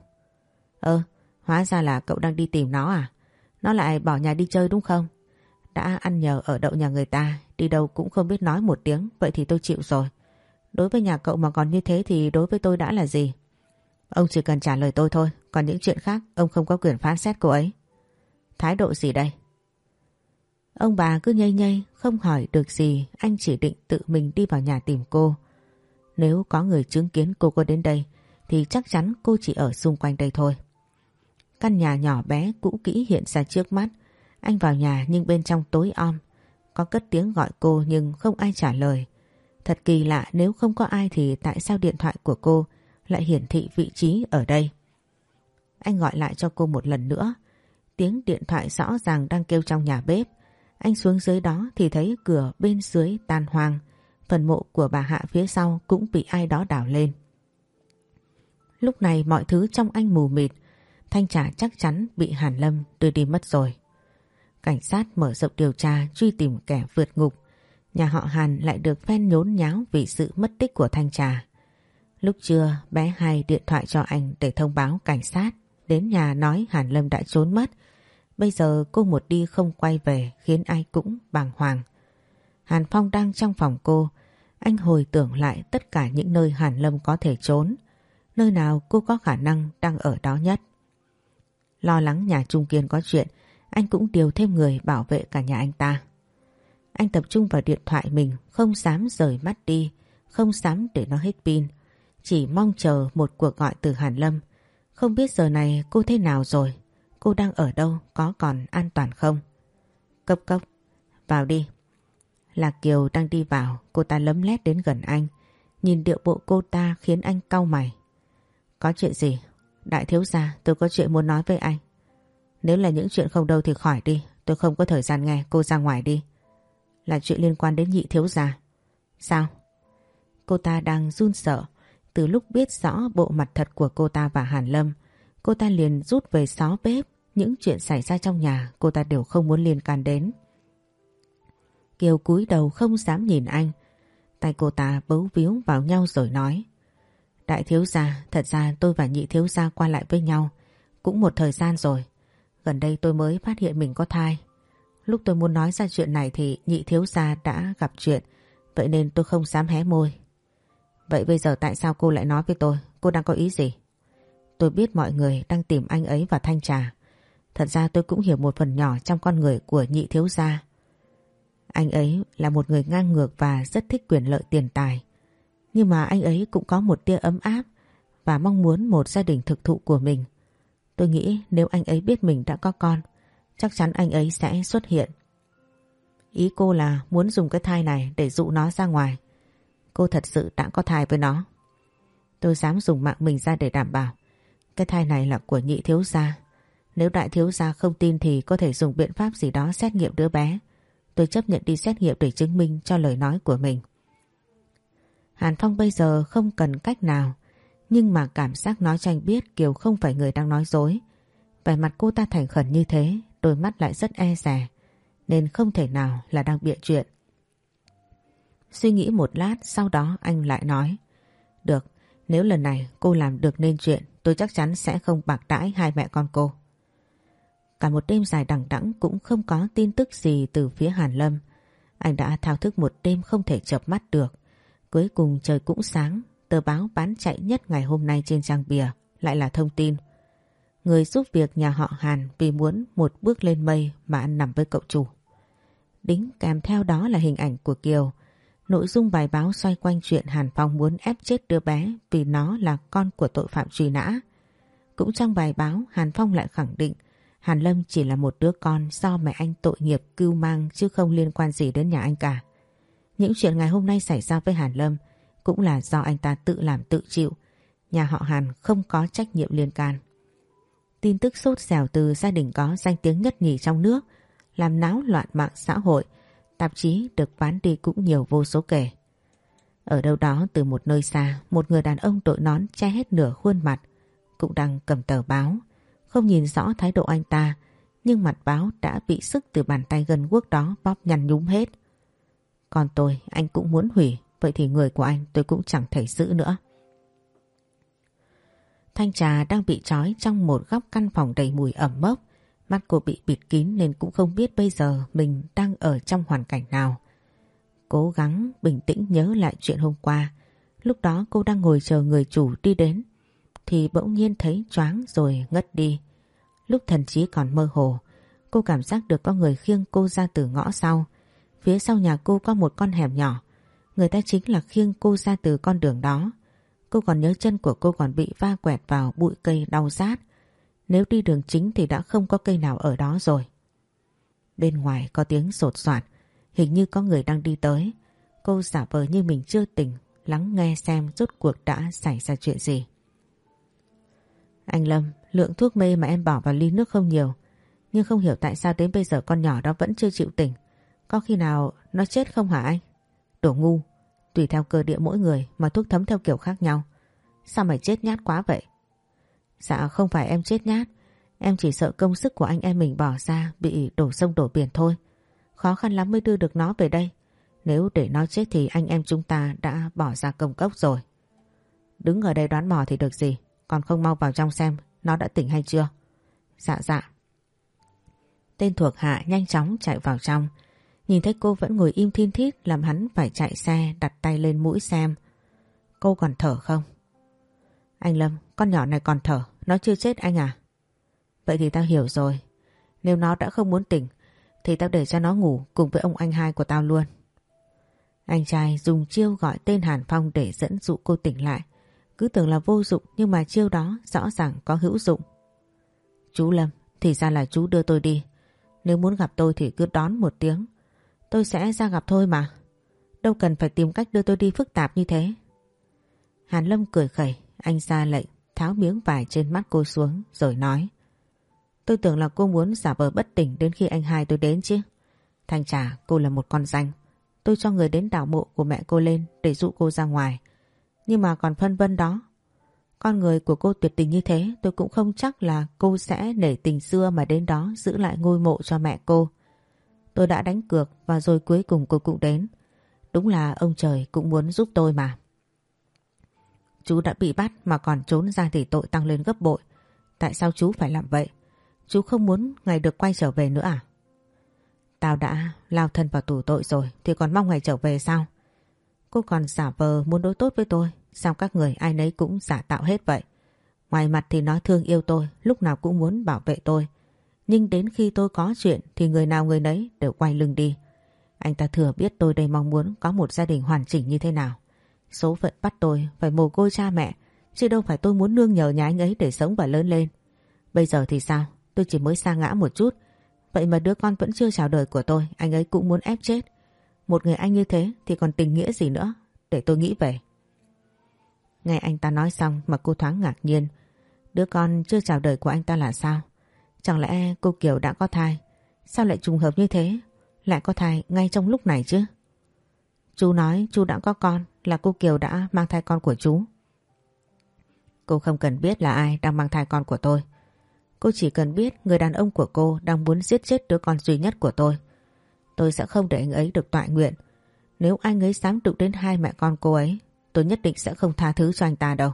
Ơ, hóa ra là cậu đang đi tìm nó à? Nó lại bỏ nhà đi chơi đúng không? Đã ăn nhờ ở đậu nhà người ta, đi đâu cũng không biết nói một tiếng, vậy thì tôi chịu rồi. Đối với nhà cậu mà còn như thế thì đối với tôi đã là gì? Ông chỉ cần trả lời tôi thôi, còn những chuyện khác ông không có quyền phán xét cô ấy. Thái độ gì đây? Ông bà cứ nhây nhây, không hỏi được gì, anh chỉ định tự mình đi vào nhà tìm cô. Nếu có người chứng kiến cô có đến đây, thì chắc chắn cô chỉ ở xung quanh đây thôi. Căn nhà nhỏ bé cũ kỹ hiện ra trước mắt. Anh vào nhà nhưng bên trong tối om. Có cất tiếng gọi cô nhưng không ai trả lời. Thật kỳ lạ nếu không có ai thì tại sao điện thoại của cô lại hiển thị vị trí ở đây. Anh gọi lại cho cô một lần nữa. Tiếng điện thoại rõ ràng đang kêu trong nhà bếp. Anh xuống dưới đó thì thấy cửa bên dưới tan hoang. Phần mộ của bà Hạ phía sau cũng bị ai đó đảo lên. Lúc này mọi thứ trong anh mù mịt. Thanh trà chắc chắn bị Hàn Lâm đưa đi mất rồi. Cảnh sát mở rộng điều tra, truy tìm kẻ vượt ngục. Nhà họ Hàn lại được phen nhốn nháo vì sự mất tích của Thanh Trà. Lúc trưa, bé hai điện thoại cho anh để thông báo cảnh sát. Đến nhà nói Hàn Lâm đã trốn mất Bây giờ cô một đi không quay về khiến ai cũng bàng hoàng. Hàn Phong đang trong phòng cô. Anh hồi tưởng lại tất cả những nơi Hàn Lâm có thể trốn. Nơi nào cô có khả năng đang ở đó nhất. Lo lắng nhà Trung Kiên có chuyện, anh cũng điều thêm người bảo vệ cả nhà anh ta. Anh tập trung vào điện thoại mình, không dám rời mắt đi, không dám để nó hết pin. Chỉ mong chờ một cuộc gọi từ Hàn Lâm. Không biết giờ này cô thế nào rồi, cô đang ở đâu, có còn an toàn không? Cốc cốc, vào đi. Lạc Kiều đang đi vào, cô ta lấm lét đến gần anh. Nhìn điệu bộ cô ta khiến anh cau mày. Có chuyện gì? Đại thiếu gia, tôi có chuyện muốn nói với anh. Nếu là những chuyện không đâu thì khỏi đi, tôi không có thời gian nghe, cô ra ngoài đi. Là chuyện liên quan đến nhị thiếu gia. Sao? Cô ta đang run sợ. Từ lúc biết rõ bộ mặt thật của cô ta và Hàn Lâm, cô ta liền rút về xó bếp. Những chuyện xảy ra trong nhà cô ta đều không muốn liên can đến. Kiều cúi đầu không dám nhìn anh. Tay cô ta bấu víu vào nhau rồi nói. Đại thiếu gia, thật ra tôi và nhị thiếu gia qua lại với nhau. Cũng một thời gian rồi. Gần đây tôi mới phát hiện mình có thai. Lúc tôi muốn nói ra chuyện này thì nhị thiếu gia đã gặp chuyện. Vậy nên tôi không dám hé môi. Vậy bây giờ tại sao cô lại nói với tôi? Cô đang có ý gì? Tôi biết mọi người đang tìm anh ấy và thanh trà. Thật ra tôi cũng hiểu một phần nhỏ trong con người của nhị thiếu gia. Anh ấy là một người ngang ngược và rất thích quyền lợi tiền tài. Nhưng mà anh ấy cũng có một tia ấm áp và mong muốn một gia đình thực thụ của mình. Tôi nghĩ nếu anh ấy biết mình đã có con, chắc chắn anh ấy sẽ xuất hiện. Ý cô là muốn dùng cái thai này để dụ nó ra ngoài. Cô thật sự đã có thai với nó. Tôi dám dùng mạng mình ra để đảm bảo. Cái thai này là của nhị thiếu gia. Nếu đại thiếu gia không tin thì có thể dùng biện pháp gì đó xét nghiệm đứa bé. Tôi chấp nhận đi xét nghiệm để chứng minh cho lời nói của mình. Hàn Phong bây giờ không cần cách nào, nhưng mà cảm giác nói cho anh biết Kiều không phải người đang nói dối. Vẻ mặt cô ta thành khẩn như thế, đôi mắt lại rất e rè, nên không thể nào là đang bịa chuyện. Suy nghĩ một lát sau đó anh lại nói Được, nếu lần này cô làm được nên chuyện tôi chắc chắn sẽ không bạc đãi hai mẹ con cô. Cả một đêm dài đằng đẵng cũng không có tin tức gì từ phía Hàn Lâm. Anh đã thao thức một đêm không thể chập mắt được. Cuối cùng trời cũng sáng, tờ báo bán chạy nhất ngày hôm nay trên trang bìa lại là thông tin. Người giúp việc nhà họ Hàn vì muốn một bước lên mây mà ăn nằm với cậu chủ. Đính kèm theo đó là hình ảnh của Kiều. Nội dung bài báo xoay quanh chuyện Hàn Phong muốn ép chết đứa bé vì nó là con của tội phạm truy nã. Cũng trong bài báo Hàn Phong lại khẳng định Hàn Lâm chỉ là một đứa con do mẹ anh tội nghiệp cưu mang chứ không liên quan gì đến nhà anh cả. Những chuyện ngày hôm nay xảy ra với Hàn Lâm cũng là do anh ta tự làm tự chịu. Nhà họ Hàn không có trách nhiệm liên can. Tin tức sốt dẻo từ gia đình có danh tiếng nhất nhì trong nước làm náo loạn mạng xã hội. Tạp chí được bán đi cũng nhiều vô số kể. Ở đâu đó từ một nơi xa, một người đàn ông đội nón che hết nửa khuôn mặt cũng đang cầm tờ báo. Không nhìn rõ thái độ anh ta, nhưng mặt báo đã bị sức từ bàn tay gần quốc đó bóp nhăn nhúm hết. Còn tôi, anh cũng muốn hủy, vậy thì người của anh tôi cũng chẳng thể giữ nữa. Thanh trà đang bị trói trong một góc căn phòng đầy mùi ẩm mốc. Mắt cô bị bịt kín nên cũng không biết bây giờ mình đang ở trong hoàn cảnh nào. Cố gắng bình tĩnh nhớ lại chuyện hôm qua. Lúc đó cô đang ngồi chờ người chủ đi đến thì bỗng nhiên thấy choáng rồi ngất đi. Lúc thần trí còn mơ hồ, cô cảm giác được có người khiêng cô ra từ ngõ sau. Phía sau nhà cô có một con hẻm nhỏ, người ta chính là khiêng cô ra từ con đường đó. Cô còn nhớ chân của cô còn bị va quẹt vào bụi cây đau rát. Nếu đi đường chính thì đã không có cây nào ở đó rồi. Bên ngoài có tiếng sột soạt, hình như có người đang đi tới. Cô giả vờ như mình chưa tỉnh, lắng nghe xem rốt cuộc đã xảy ra chuyện gì. Anh Lâm, lượng thuốc mê mà em bỏ vào ly nước không nhiều. Nhưng không hiểu tại sao đến bây giờ con nhỏ đó vẫn chưa chịu tỉnh. Có khi nào nó chết không hả anh? Đồ ngu, tùy theo cơ địa mỗi người mà thuốc thấm theo kiểu khác nhau. Sao mày chết nhát quá vậy? Dạ không phải em chết nhát. Em chỉ sợ công sức của anh em mình bỏ ra bị đổ sông đổ biển thôi. Khó khăn lắm mới đưa được nó về đây. Nếu để nó chết thì anh em chúng ta đã bỏ ra công cốc rồi. Đứng ở đây đoán mò thì được gì. Còn không mau vào trong xem nó đã tỉnh hay chưa. Dạ dạ. Tên thuộc hạ nhanh chóng chạy vào trong. Nhìn thấy cô vẫn ngồi im thiên thít làm hắn phải chạy xe đặt tay lên mũi xem. Cô còn thở không? Anh Lâm, con nhỏ này còn thở, nó chưa chết anh à? Vậy thì tao hiểu rồi. Nếu nó đã không muốn tỉnh thì tao để cho nó ngủ cùng với ông anh hai của tao luôn. Anh trai dùng chiêu gọi tên Hàn Phong để dẫn dụ cô tỉnh lại. Cứ tưởng là vô dụng nhưng mà chiêu đó rõ ràng có hữu dụng. Chú Lâm, thì ra là chú đưa tôi đi. Nếu muốn gặp tôi thì cứ đón một tiếng. Tôi sẽ ra gặp thôi mà. Đâu cần phải tìm cách đưa tôi đi phức tạp như thế. Hàn Lâm cười khẩy, anh ra lệnh, tháo miếng vải trên mắt cô xuống rồi nói. Tôi tưởng là cô muốn giả vờ bất tỉnh đến khi anh hai tôi đến chứ. Thanh trà cô là một con danh. Tôi cho người đến đảo mộ của mẹ cô lên để dụ cô ra ngoài. Nhưng mà còn phân vân đó. Con người của cô tuyệt tình như thế, tôi cũng không chắc là cô sẽ nể tình xưa mà đến đó giữ lại ngôi mộ cho mẹ cô. Tôi đã đánh cược và rồi cuối cùng cô cũng đến. Đúng là ông trời cũng muốn giúp tôi mà. Chú đã bị bắt mà còn trốn ra thì tội tăng lên gấp bội. Tại sao chú phải làm vậy? Chú không muốn ngày được quay trở về nữa à? Tao đã lao thân vào tù tội rồi, thì còn mong ngày trở về sao? Cô còn giả vờ muốn đối tốt với tôi. Sao các người ai nấy cũng giả tạo hết vậy? Ngoài mặt thì nói thương yêu tôi, Lúc nào cũng muốn bảo vệ tôi. Nhưng đến khi tôi có chuyện Thì người nào người nấy đều quay lưng đi. Anh ta thừa biết tôi đây mong muốn Có một gia đình hoàn chỉnh như thế nào. Số phận bắt tôi phải mồ côi cha mẹ, Chứ đâu phải tôi muốn nương nhờ nhà anh ấy Để sống và lớn lên. Bây giờ thì sao? Tôi chỉ mới sa ngã một chút. Vậy mà đứa con vẫn chưa chào đời của tôi, Anh ấy cũng muốn ép chết. Một người anh như thế thì còn tình nghĩa gì nữa? Để tôi nghĩ về. Nghe anh ta nói xong mà cô thoáng ngạc nhiên. Đứa con chưa chào đời của anh ta là sao? Chẳng lẽ cô Kiều đã có thai? Sao lại trùng hợp như thế? Lại có thai ngay trong lúc này chứ? Chú nói chú đã có con Là cô Kiều đã mang thai con của chú. Cô không cần biết là ai đang mang thai con của tôi. Cô chỉ cần biết người đàn ông của cô đang muốn giết chết đứa con duy nhất của tôi. Tôi sẽ không để anh ấy được tọa nguyện. Nếu anh ấy dám đụng đến hai mẹ con cô ấy, tôi nhất định sẽ không tha thứ cho anh ta đâu.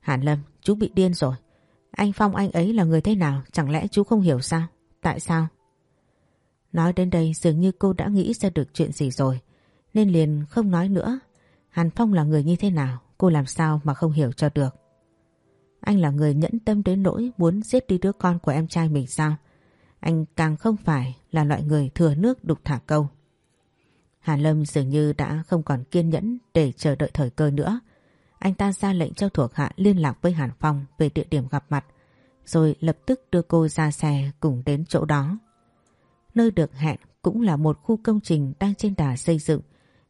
Hàn Lâm, chú bị điên rồi. Anh Phong anh ấy là người thế nào, chẳng lẽ chú không hiểu sao? Tại sao? Nói đến đây dường như cô đã nghĩ ra được chuyện gì rồi, nên liền không nói nữa. Hàn Phong là người như thế nào, cô làm sao mà không hiểu cho được. Anh là người nhẫn tâm đến nỗi muốn giết đi đứa con của em trai mình sao? Anh càng không phải là loại người thừa nước đục thả câu. Hàn Lâm dường như đã không còn kiên nhẫn để chờ đợi thời cơ nữa. Anh ta ra lệnh cho thuộc hạ liên lạc với Hàn Phong về địa điểm gặp mặt, rồi lập tức đưa cô ra xe cùng đến chỗ đó. Nơi được hẹn cũng là một khu công trình đang trên đà xây dựng,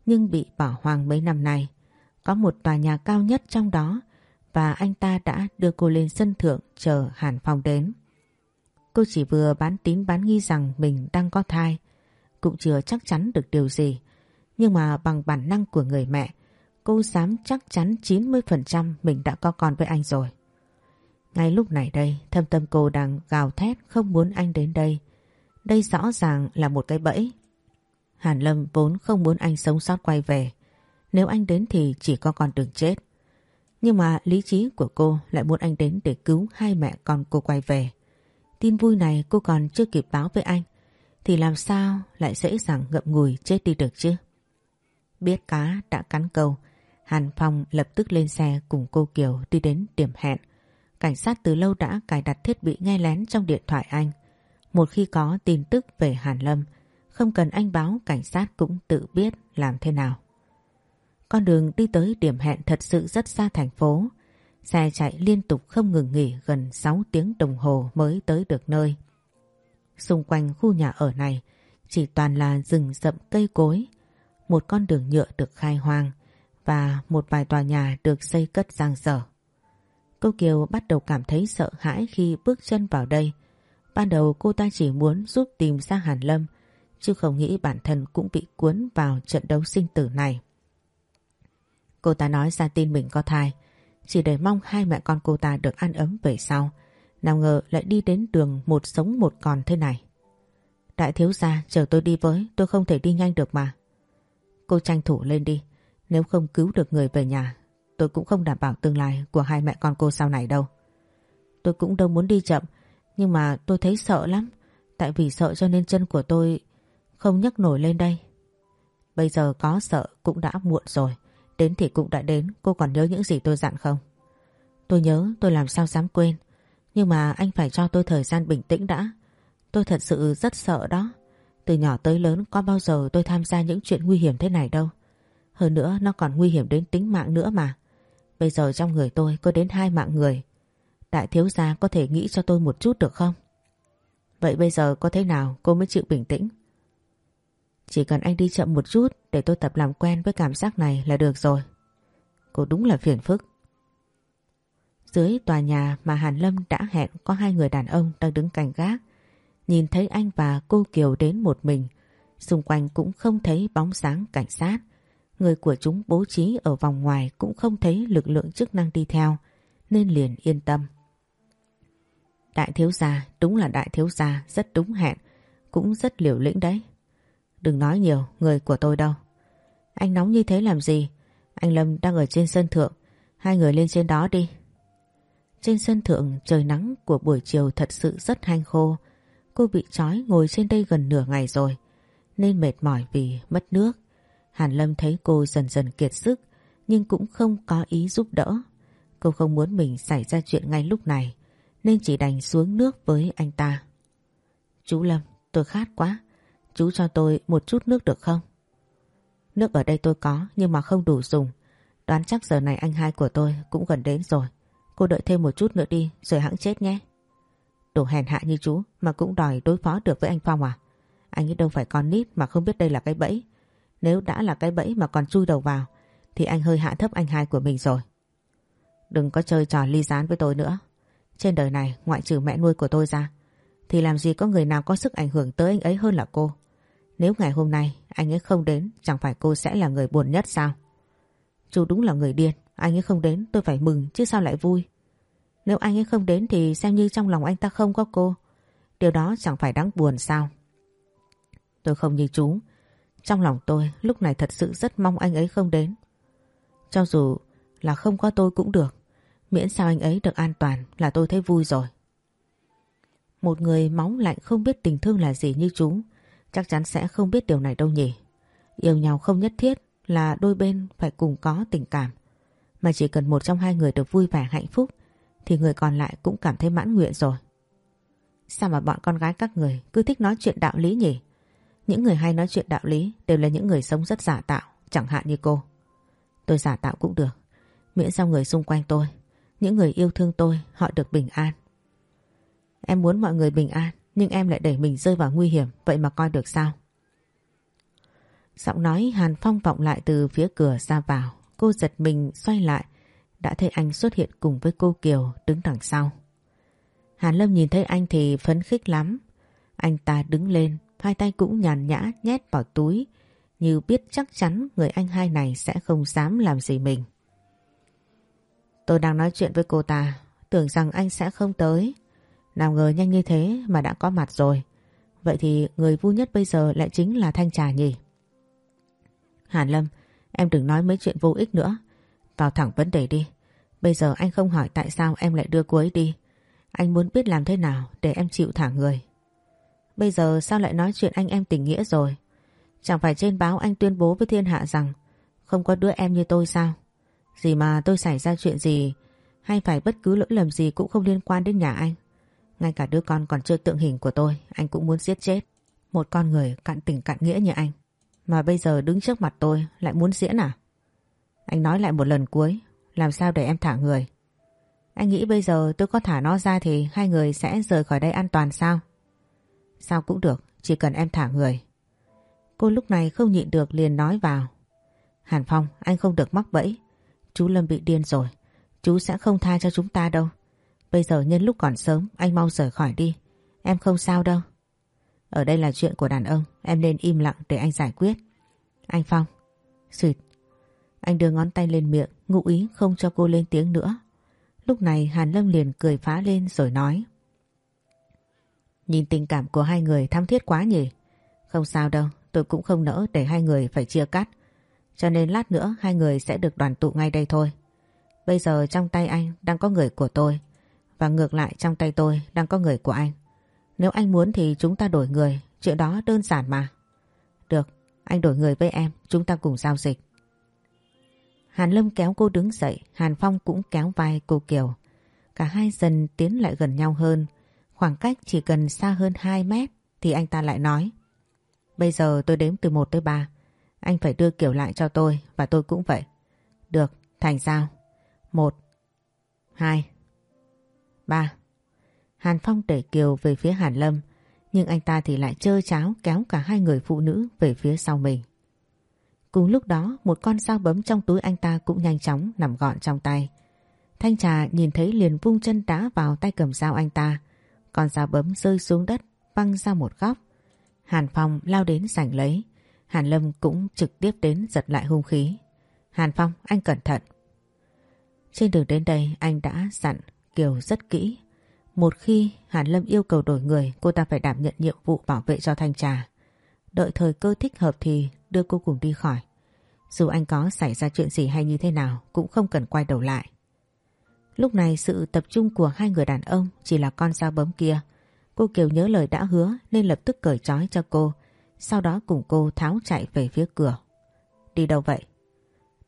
nhưng bị bỏ hoang mấy năm nay. Có một tòa nhà cao nhất trong đó và anh ta đã đưa cô lên sân thượng chờ Hàn Phong đến. Cô chỉ vừa bán tín bán nghi rằng mình đang có thai, cũng chưa chắc chắn được điều gì. Nhưng mà bằng bản năng của người mẹ, cô dám chắc chắn 90% mình đã có con với anh rồi. Ngay lúc này đây, thâm tâm cô đang gào thét không muốn anh đến đây. Đây rõ ràng là một cái bẫy. Hàn Lâm vốn không muốn anh sống sót quay về. Nếu anh đến thì chỉ có con đường chết. Nhưng mà lý trí của cô lại muốn anh đến để cứu hai mẹ con cô quay về. Tin vui này cô còn chưa kịp báo với anh thì làm sao lại dễ dàng ngậm ngùi chết đi được chứ? Biết cá đã cắn câu, Hàn Phong lập tức lên xe cùng cô Kiều đi đến điểm hẹn. Cảnh sát từ lâu đã cài đặt thiết bị nghe lén trong điện thoại anh. Một khi có tin tức về Hàn Lâm, không cần anh báo cảnh sát cũng tự biết làm thế nào. Con đường đi tới điểm hẹn thật sự rất xa thành phố. Xe chạy liên tục không ngừng nghỉ gần 6 tiếng đồng hồ mới tới được nơi. Xung quanh khu nhà ở này chỉ toàn là rừng rậm cây cối, một con đường nhựa được khai hoang và một vài tòa nhà được xây cất giang dở. Cô Kiều bắt đầu cảm thấy sợ hãi khi bước chân vào đây. Ban đầu cô ta chỉ muốn giúp tìm ra Hàn Lâm, chứ không nghĩ bản thân cũng bị cuốn vào trận đấu sinh tử này. Cô ta nói ra tin mình có thai, chỉ để mong hai mẹ con cô ta được ăn ấm về sau. Nào ngờ lại đi đến đường một sống một còn thế này. Đại thiếu gia chờ tôi đi với, tôi không thể đi nhanh được mà. Cô tranh thủ lên đi, nếu không cứu được người về nhà, tôi cũng không đảm bảo tương lai của hai mẹ con cô sau này đâu. Tôi cũng đâu muốn đi chậm, nhưng mà tôi thấy sợ lắm, tại vì sợ cho nên chân của tôi không nhấc nổi lên đây. Bây giờ có sợ cũng đã muộn rồi. Đến thì cũng đã đến, cô còn nhớ những gì tôi dặn không? Tôi nhớ tôi làm sao dám quên. Nhưng mà anh phải cho tôi thời gian bình tĩnh đã. Tôi thật sự rất sợ đó. Từ nhỏ tới lớn có bao giờ tôi tham gia những chuyện nguy hiểm thế này đâu. Hơn nữa nó còn nguy hiểm đến tính mạng nữa mà. Bây giờ trong người tôi có đến hai mạng người. Đại thiếu gia có thể nghĩ cho tôi một chút được không? Vậy bây giờ có thế nào cô mới chịu bình tĩnh? Chỉ cần anh đi chậm một chút để tôi tập làm quen với cảm giác này là được rồi. Cô đúng là phiền phức. Dưới tòa nhà mà Hàn Lâm đã hẹn có hai người đàn ông đang đứng canh gác. Nhìn thấy anh và cô Kiều đến một mình, xung quanh cũng không thấy bóng sáng cảnh sát. Người của chúng bố trí ở vòng ngoài cũng không thấy lực lượng chức năng đi theo, nên liền yên tâm. Đại thiếu gia, đúng là đại thiếu gia, rất đúng hẹn, cũng rất liều lĩnh đấy. Đừng nói nhiều, người của tôi đâu. Anh nóng như thế làm gì? Anh Lâm đang ở trên sân thượng, hai người lên trên đó đi. Trên sân thượng trời nắng của buổi chiều thật sự rất hanh khô. Cô bị trói ngồi trên đây gần nửa ngày rồi, nên mệt mỏi vì mất nước. Hàn Lâm thấy cô dần dần kiệt sức, nhưng cũng không có ý giúp đỡ. Cô không muốn mình xảy ra chuyện ngay lúc này, nên chỉ đành xuống nước với anh ta. Chú Lâm, tôi khát quá, chú cho tôi một chút nước được không? Nước ở đây tôi có, nhưng mà không đủ dùng. Đoán chắc giờ này anh hai của tôi cũng gần đến rồi. Cô đợi thêm một chút nữa đi, rồi hãng chết nhé. Đồ hèn hạ như chú, mà cũng đòi đối phó được với anh Phong à? Anh ấy đâu phải con nít mà không biết đây là cái bẫy. Nếu đã là cái bẫy mà còn chui đầu vào, thì anh hơi hạ thấp anh hai của mình rồi. Đừng có chơi trò ly gián với tôi nữa. Trên đời này, ngoại trừ mẹ nuôi của tôi ra thì làm gì có người nào có sức ảnh hưởng tới anh ấy hơn là cô. Nếu ngày hôm nay anh ấy không đến, chẳng phải cô sẽ là người buồn nhất sao? Chú đúng là người điên. Anh ấy không đến, tôi phải mừng, chứ sao lại vui. Nếu anh ấy không đến thì xem như trong lòng anh ta không có cô. Điều đó chẳng phải đáng buồn sao? Tôi không như chú. Trong lòng tôi, lúc này thật sự rất mong anh ấy không đến. Cho dù là không có tôi cũng được. Miễn sao anh ấy được an toàn là tôi thấy vui rồi. Một người máu lạnh không biết tình thương là gì như chú chắc chắn sẽ không biết điều này đâu nhỉ. Yêu nhau không nhất thiết là đôi bên phải cùng có tình cảm. Mà chỉ cần một trong hai người được vui vẻ hạnh phúc thì người còn lại cũng cảm thấy mãn nguyện rồi. Sao mà bọn con gái các người cứ thích nói chuyện đạo lý nhỉ? Những người hay nói chuyện đạo lý đều là những người sống rất giả tạo, chẳng hạn như cô. Tôi giả tạo cũng được, miễn sao người xung quanh tôi, những người yêu thương tôi họ được bình an. Em muốn mọi người bình an, nhưng em lại đẩy mình rơi vào nguy hiểm, vậy mà coi được sao? Giọng nói Hàn Phong vọng lại từ phía cửa ra vào. Cô giật mình xoay lại, đã thấy anh xuất hiện cùng với cô Kiều đứng đằng sau. Hàn Lâm nhìn thấy anh thì phấn khích lắm. Anh ta đứng lên, hai tay cũng nhàn nhã nhét vào túi, như biết chắc chắn người anh hai này sẽ không dám làm gì mình. Tôi đang nói chuyện với cô ta, tưởng rằng anh sẽ không tới. Nào ngờ nhanh như thế mà đã có mặt rồi. Vậy thì người vui nhất bây giờ lại chính là Thanh Trà nhỉ? Hàn Lâm, em đừng nói mấy chuyện vô ích nữa. Vào thẳng vấn đề đi. Bây giờ anh không hỏi tại sao em lại đưa cô ấy đi. Anh muốn biết làm thế nào để em chịu thả người. Bây giờ sao lại nói chuyện anh em tình nghĩa rồi? Chẳng phải trên báo anh tuyên bố với thiên hạ rằng không có đứa em như tôi sao? Gì mà tôi xảy ra chuyện gì hay phải bất cứ lỗi lầm gì cũng không liên quan đến nhà anh. Ngay cả đứa con còn chưa tượng hình của tôi anh cũng muốn giết chết. Một con người cạn tình cạn nghĩa như anh. Mà bây giờ đứng trước mặt tôi lại muốn diễn à? Anh nói lại một lần cuối, làm sao để em thả người? Anh nghĩ bây giờ tôi có thả nó ra thì hai người sẽ rời khỏi đây an toàn sao? Sao cũng được, chỉ cần em thả người. Cô lúc này không nhịn được liền nói vào. Hàn Phong, anh không được mắc bẫy. Chú Lâm bị điên rồi. Chú sẽ không tha cho chúng ta đâu. Bây giờ nhân lúc còn sớm, anh mau rời khỏi đi. Em không sao đâu. Ở đây là chuyện của đàn ông, em nên im lặng để anh giải quyết. Anh Phong. Xuyệt. Anh đưa ngón tay lên miệng, ngụ ý không cho cô lên tiếng nữa. Lúc này Hàn Lâm liền cười phá lên rồi nói. Nhìn tình cảm của hai người thắm thiết quá nhỉ? Không sao đâu, tôi cũng không nỡ để hai người phải chia cắt. Cho nên lát nữa hai người sẽ được đoàn tụ ngay đây thôi. Bây giờ trong tay anh đang có người của tôi. Và ngược lại trong tay tôi đang có người của anh. Nếu anh muốn thì chúng ta đổi người, chuyện đó đơn giản mà. Được, anh đổi người với em, chúng ta cùng giao dịch. Hàn Lâm kéo cô đứng dậy, Hàn Phong cũng kéo vai cô Kiều. Cả hai dần tiến lại gần nhau hơn, khoảng cách chỉ cần xa hơn 2 mét thì anh ta lại nói. Bây giờ tôi đếm từ 1 tới 3, anh phải đưa Kiều lại cho tôi và tôi cũng vậy. Được, thành sao? 1, 2, Ba. Hàn Phong đẩy Kiều về phía Hàn Lâm, nhưng anh ta thì lại trơ cháo kéo cả hai người phụ nữ về phía sau mình. Cùng lúc đó một con dao bấm trong túi anh ta cũng nhanh chóng nằm gọn trong tay. Thanh trà nhìn thấy liền vung chân đá vào tay cầm dao anh ta. Con dao bấm rơi xuống đất văng ra một góc. Hàn Phong lao đến giành lấy. Hàn Lâm cũng trực tiếp đến giật lại hung khí. Hàn Phong anh cẩn thận. Trên đường đến đây anh đã dặn Kiều rất kỹ. Một khi Hàn Lâm yêu cầu đổi người cô ta phải đảm nhận nhiệm vụ bảo vệ cho Thanh Trà. Đợi thời cơ thích hợp thì đưa cô cùng đi khỏi. Dù anh có xảy ra chuyện gì hay như thế nào cũng không cần quay đầu lại. Lúc này sự tập trung của hai người đàn ông chỉ là con dao bấm kia. Cô Kiều nhớ lời đã hứa nên lập tức cởi trói cho cô. Sau đó cùng cô tháo chạy về phía cửa. Đi đâu vậy?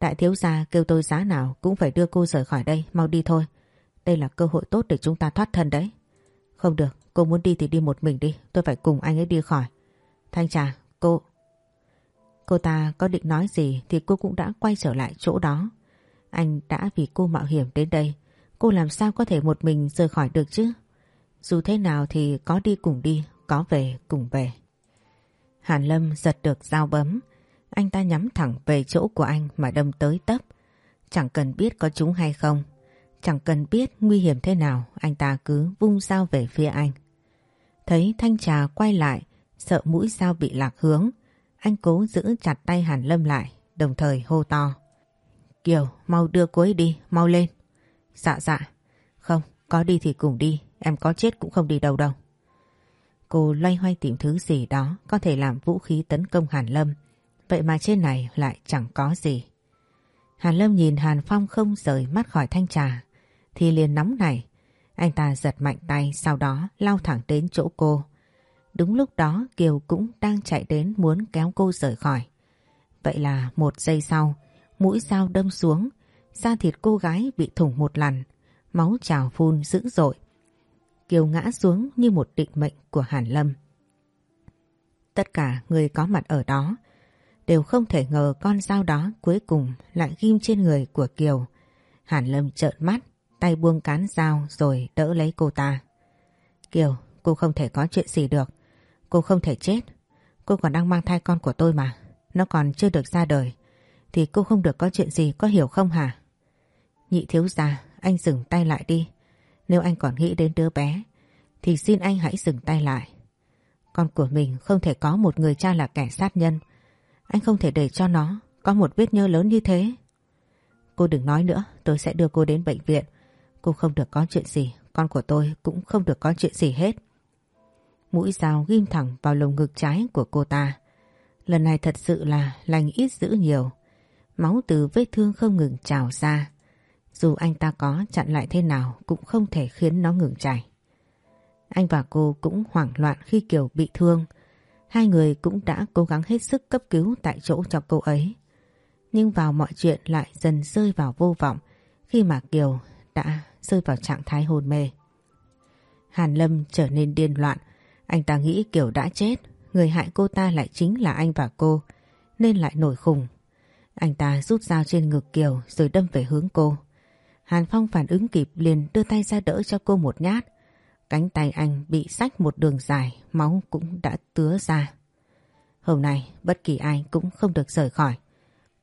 Đại thiếu gia kêu tôi giá nào cũng phải đưa cô rời khỏi đây, mau đi thôi. Đây là cơ hội tốt để chúng ta thoát thân đấy. Không được, cô muốn đi thì đi một mình đi, tôi phải cùng anh ấy đi khỏi. Thanh trà, cô... Cô ta có định nói gì thì cô cũng đã quay trở lại chỗ đó. Anh đã vì cô mạo hiểm đến đây. Cô làm sao có thể một mình rời khỏi được chứ? Dù thế nào thì có đi cùng đi, có về cùng về. Hàn Lâm giật được dao bấm. Anh ta nhắm thẳng về chỗ của anh mà đâm tới tấp. Chẳng cần biết có chúng hay không. Chẳng cần biết nguy hiểm thế nào, anh ta cứ vung dao về phía anh. Thấy Thanh Trà quay lại, sợ mũi dao bị lạc hướng. Anh cố giữ chặt tay Hàn Lâm lại, đồng thời hô to. Kiều, mau đưa cô ấy đi, mau lên. Dạ dạ. Không, có đi thì cùng đi, em có chết cũng không đi đâu đâu. Cô loay hoay tìm thứ gì đó có thể làm vũ khí tấn công Hàn Lâm. Vậy mà trên này lại chẳng có gì. Hàn Lâm nhìn Hàn Phong không rời mắt khỏi thanh trà. Thì liền nóng này. Anh ta giật mạnh tay sau đó lao thẳng đến chỗ cô. Đúng lúc đó Kiều cũng đang chạy đến muốn kéo cô rời khỏi. Vậy là một giây sau, mũi dao đâm xuống, da thịt cô gái bị thủng một lần, máu trào phun dữ dội. Kiều ngã xuống như một định mệnh của Hàn Lâm. Tất cả người có mặt ở đó đều không thể ngờ con dao đó cuối cùng lại ghim trên người của Kiều. Hàn Lâm trợn mắt, tay buông cán dao rồi đỡ lấy cô ta. Kiều, cô không thể có chuyện gì được. Cô không thể chết. Cô còn đang mang thai con của tôi mà. Nó còn chưa được ra đời. Thì cô không được có chuyện gì có hiểu không hả? Nhị thiếu gia, anh dừng tay lại đi. Nếu anh còn nghĩ đến đứa bé, thì xin anh hãy dừng tay lại. Con của mình không thể có một người cha là kẻ sát nhân. Anh không thể để cho nó có một vết nhơ lớn như thế. Cô đừng nói nữa, tôi sẽ đưa cô đến bệnh viện. Cô không được có chuyện gì, con của tôi cũng không được có chuyện gì hết. Mũi dao ghim thẳng vào lồng ngực trái của cô ta. Lần này thật sự là lành ít dữ nhiều. Máu từ vết thương không ngừng trào ra. Dù anh ta có chặn lại thế nào cũng không thể khiến nó ngừng chảy. Anh và cô cũng hoảng loạn khi Kiều bị thương. Hai người cũng đã cố gắng hết sức cấp cứu tại chỗ cho cô ấy. Nhưng vào mọi chuyện lại dần rơi vào vô vọng khi mà Kiều đã rơi vào trạng thái hôn mê. Hàn Lâm trở nên điên loạn. Anh ta nghĩ Kiều đã chết, người hại cô ta lại chính là anh và cô, nên lại nổi khùng. Anh ta rút dao trên ngực Kiều rồi đâm về hướng cô. Hàn Phong phản ứng kịp liền đưa tay ra đỡ cho cô một nhát. Cánh tay anh bị sách một đường dài, máu cũng đã tứa ra. Hôm nay bất kỳ ai cũng không được rời khỏi.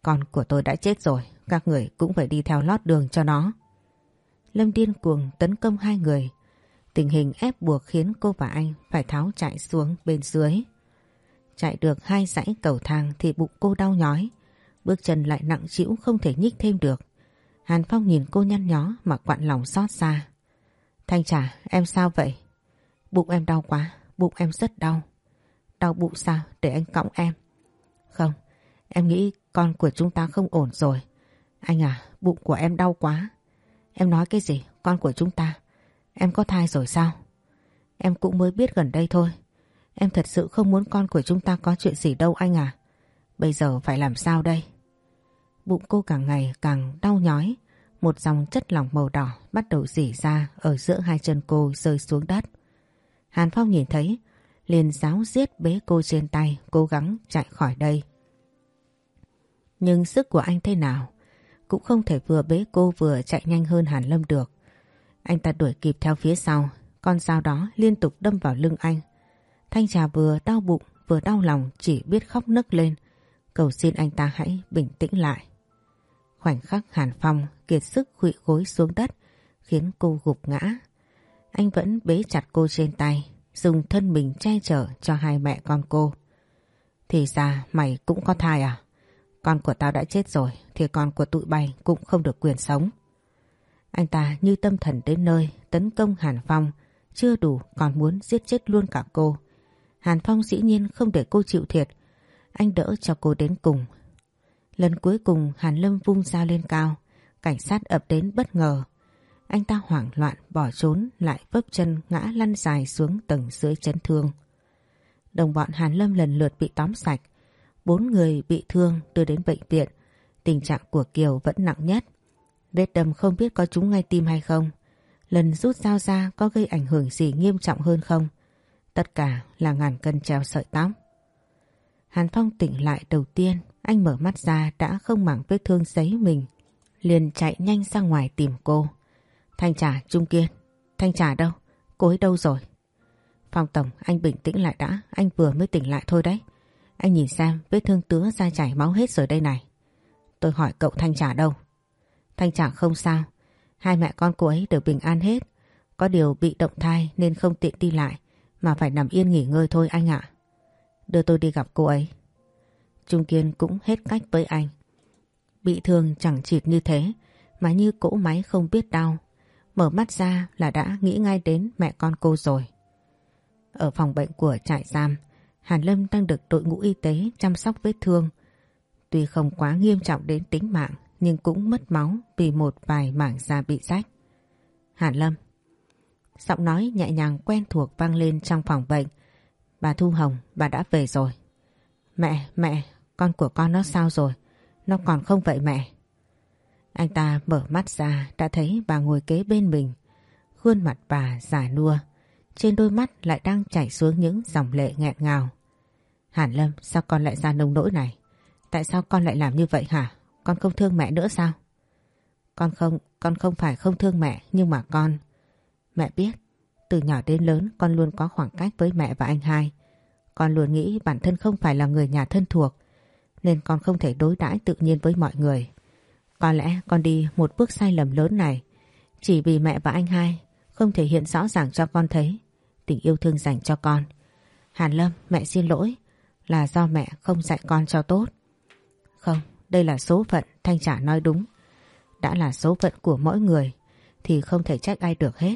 Con của tôi đã chết rồi, các người cũng phải đi theo lót đường cho nó. Lâm điên cuồng tấn công hai người. Tình hình ép buộc khiến cô và anh phải tháo chạy xuống bên dưới. Chạy được hai dãy cầu thang thì bụng cô đau nhói. Bước chân lại nặng chịu không thể nhích thêm được. Hàn Phong nhìn cô nhăn nhó mà quặn lòng xót xa. Thanh trả, em sao vậy? Bụng em đau quá, bụng em rất đau. Đau bụng sao? Để anh cõng em. Không, em nghĩ con của chúng ta không ổn rồi. Anh à, bụng của em đau quá. Em nói cái gì? Con của chúng ta. Em có thai rồi sao? Em cũng mới biết gần đây thôi. Em thật sự không muốn con của chúng ta có chuyện gì đâu anh à. Bây giờ phải làm sao đây? Bụng cô càng ngày càng đau nhói. Một dòng chất lỏng màu đỏ bắt đầu dỉ ra ở giữa hai chân cô rơi xuống đất. Hàn Phong nhìn thấy, liền giáo giết bế cô trên tay, cố gắng chạy khỏi đây. Nhưng sức của anh thế nào? Cũng không thể vừa bế cô vừa chạy nhanh hơn Hàn Lâm được. Anh ta đuổi kịp theo phía sau, con dao đó liên tục đâm vào lưng anh. Thanh trà vừa đau bụng vừa đau lòng chỉ biết khóc nức lên, cầu xin anh ta hãy bình tĩnh lại. Khoảnh khắc Hàn Phong kiệt sức khuỵu gối xuống đất khiến cô gục ngã. Anh vẫn bế chặt cô trên tay, dùng thân mình che chở cho hai mẹ con cô. Thì ra mày cũng có thai à? Con của tao đã chết rồi, thì con của tụi bay cũng không được quyền sống. Anh ta như tâm thần đến nơi, tấn công Hàn Phong chưa đủ, còn muốn giết chết luôn cả cô. Hàn Phong dĩ nhiên không để cô chịu thiệt. Anh đỡ cho cô đến cùng. Lần cuối cùng, Hàn Lâm vung dao lên cao. Cảnh sát ập đến bất ngờ. Anh ta hoảng loạn, bỏ trốn, lại vấp chân ngã lăn dài xuống tầng dưới chấn thương. Đồng bọn Hàn Lâm lần lượt bị tóm sạch. Bốn người bị thương đưa đến bệnh viện. Tình trạng của Kiều vẫn nặng nhất. Vết đâm không biết có trúng ngay tim hay không. Lần rút dao ra có gây ảnh hưởng gì nghiêm trọng hơn không? Tất cả là ngàn cân treo sợi tóc. Hàn Phong tỉnh lại đầu tiên, anh mở mắt ra đã không mảng vết thương giấy mình. Liền chạy nhanh ra ngoài tìm cô. Thanh trả Trung Kiên. Thanh trả đâu? Cô ấy đâu rồi? Phong Tổng, anh bình tĩnh lại đã. Anh vừa mới tỉnh lại thôi đấy. Anh nhìn xem vết thương tứa ra chảy máu hết rồi đây này. Tôi hỏi cậu Thanh trả đâu? Thanh trả không sao. Hai mẹ con cô ấy đều bình an hết. Có điều bị động thai nên không tiện đi lại. Mà phải nằm yên nghỉ ngơi thôi anh ạ. Đưa tôi đi gặp cô ấy. Trung Kiên cũng hết cách với anh. Bị thương chẳng chịt như thế mà như cỗ máy không biết đau Mở mắt ra là đã nghĩ ngay đến mẹ con cô rồi. Ở phòng bệnh của trại giam, Hàn Lâm đang được đội ngũ y tế chăm sóc vết thương. Tuy không quá nghiêm trọng đến tính mạng, nhưng cũng mất máu vì một vài mảng da bị rách. Hàn Lâm Giọng nói nhẹ nhàng quen thuộc vang lên trong phòng bệnh. Bà Thu Hồng, bà đã về rồi. Mẹ, mẹ, con của con nó sao rồi? Nó còn không vậy mẹ? Anh ta mở mắt ra đã thấy bà ngồi kế bên mình. Khuôn mặt bà giả nua. Trên đôi mắt lại đang chảy xuống những dòng lệ nghẹn ngào. Hàn Lâm, sao con lại ra nông nỗi này? Tại sao con lại làm như vậy hả? Con không thương mẹ nữa sao? Con không, con không phải không thương mẹ nhưng mà con... Mẹ biết, từ nhỏ đến lớn con luôn có khoảng cách với mẹ và anh hai. Con luôn nghĩ bản thân không phải là người nhà thân thuộc nên con không thể đối đãi tự nhiên với mọi người. Có lẽ con đi một bước sai lầm lớn này chỉ vì mẹ và anh hai không thể hiện rõ ràng cho con thấy tình yêu thương dành cho con. Hàn Lâm, mẹ xin lỗi là do mẹ không dạy con cho tốt. Không, đây là số phận, Thanh Trả nói đúng. Đã là số phận của mỗi người thì không thể trách ai được hết.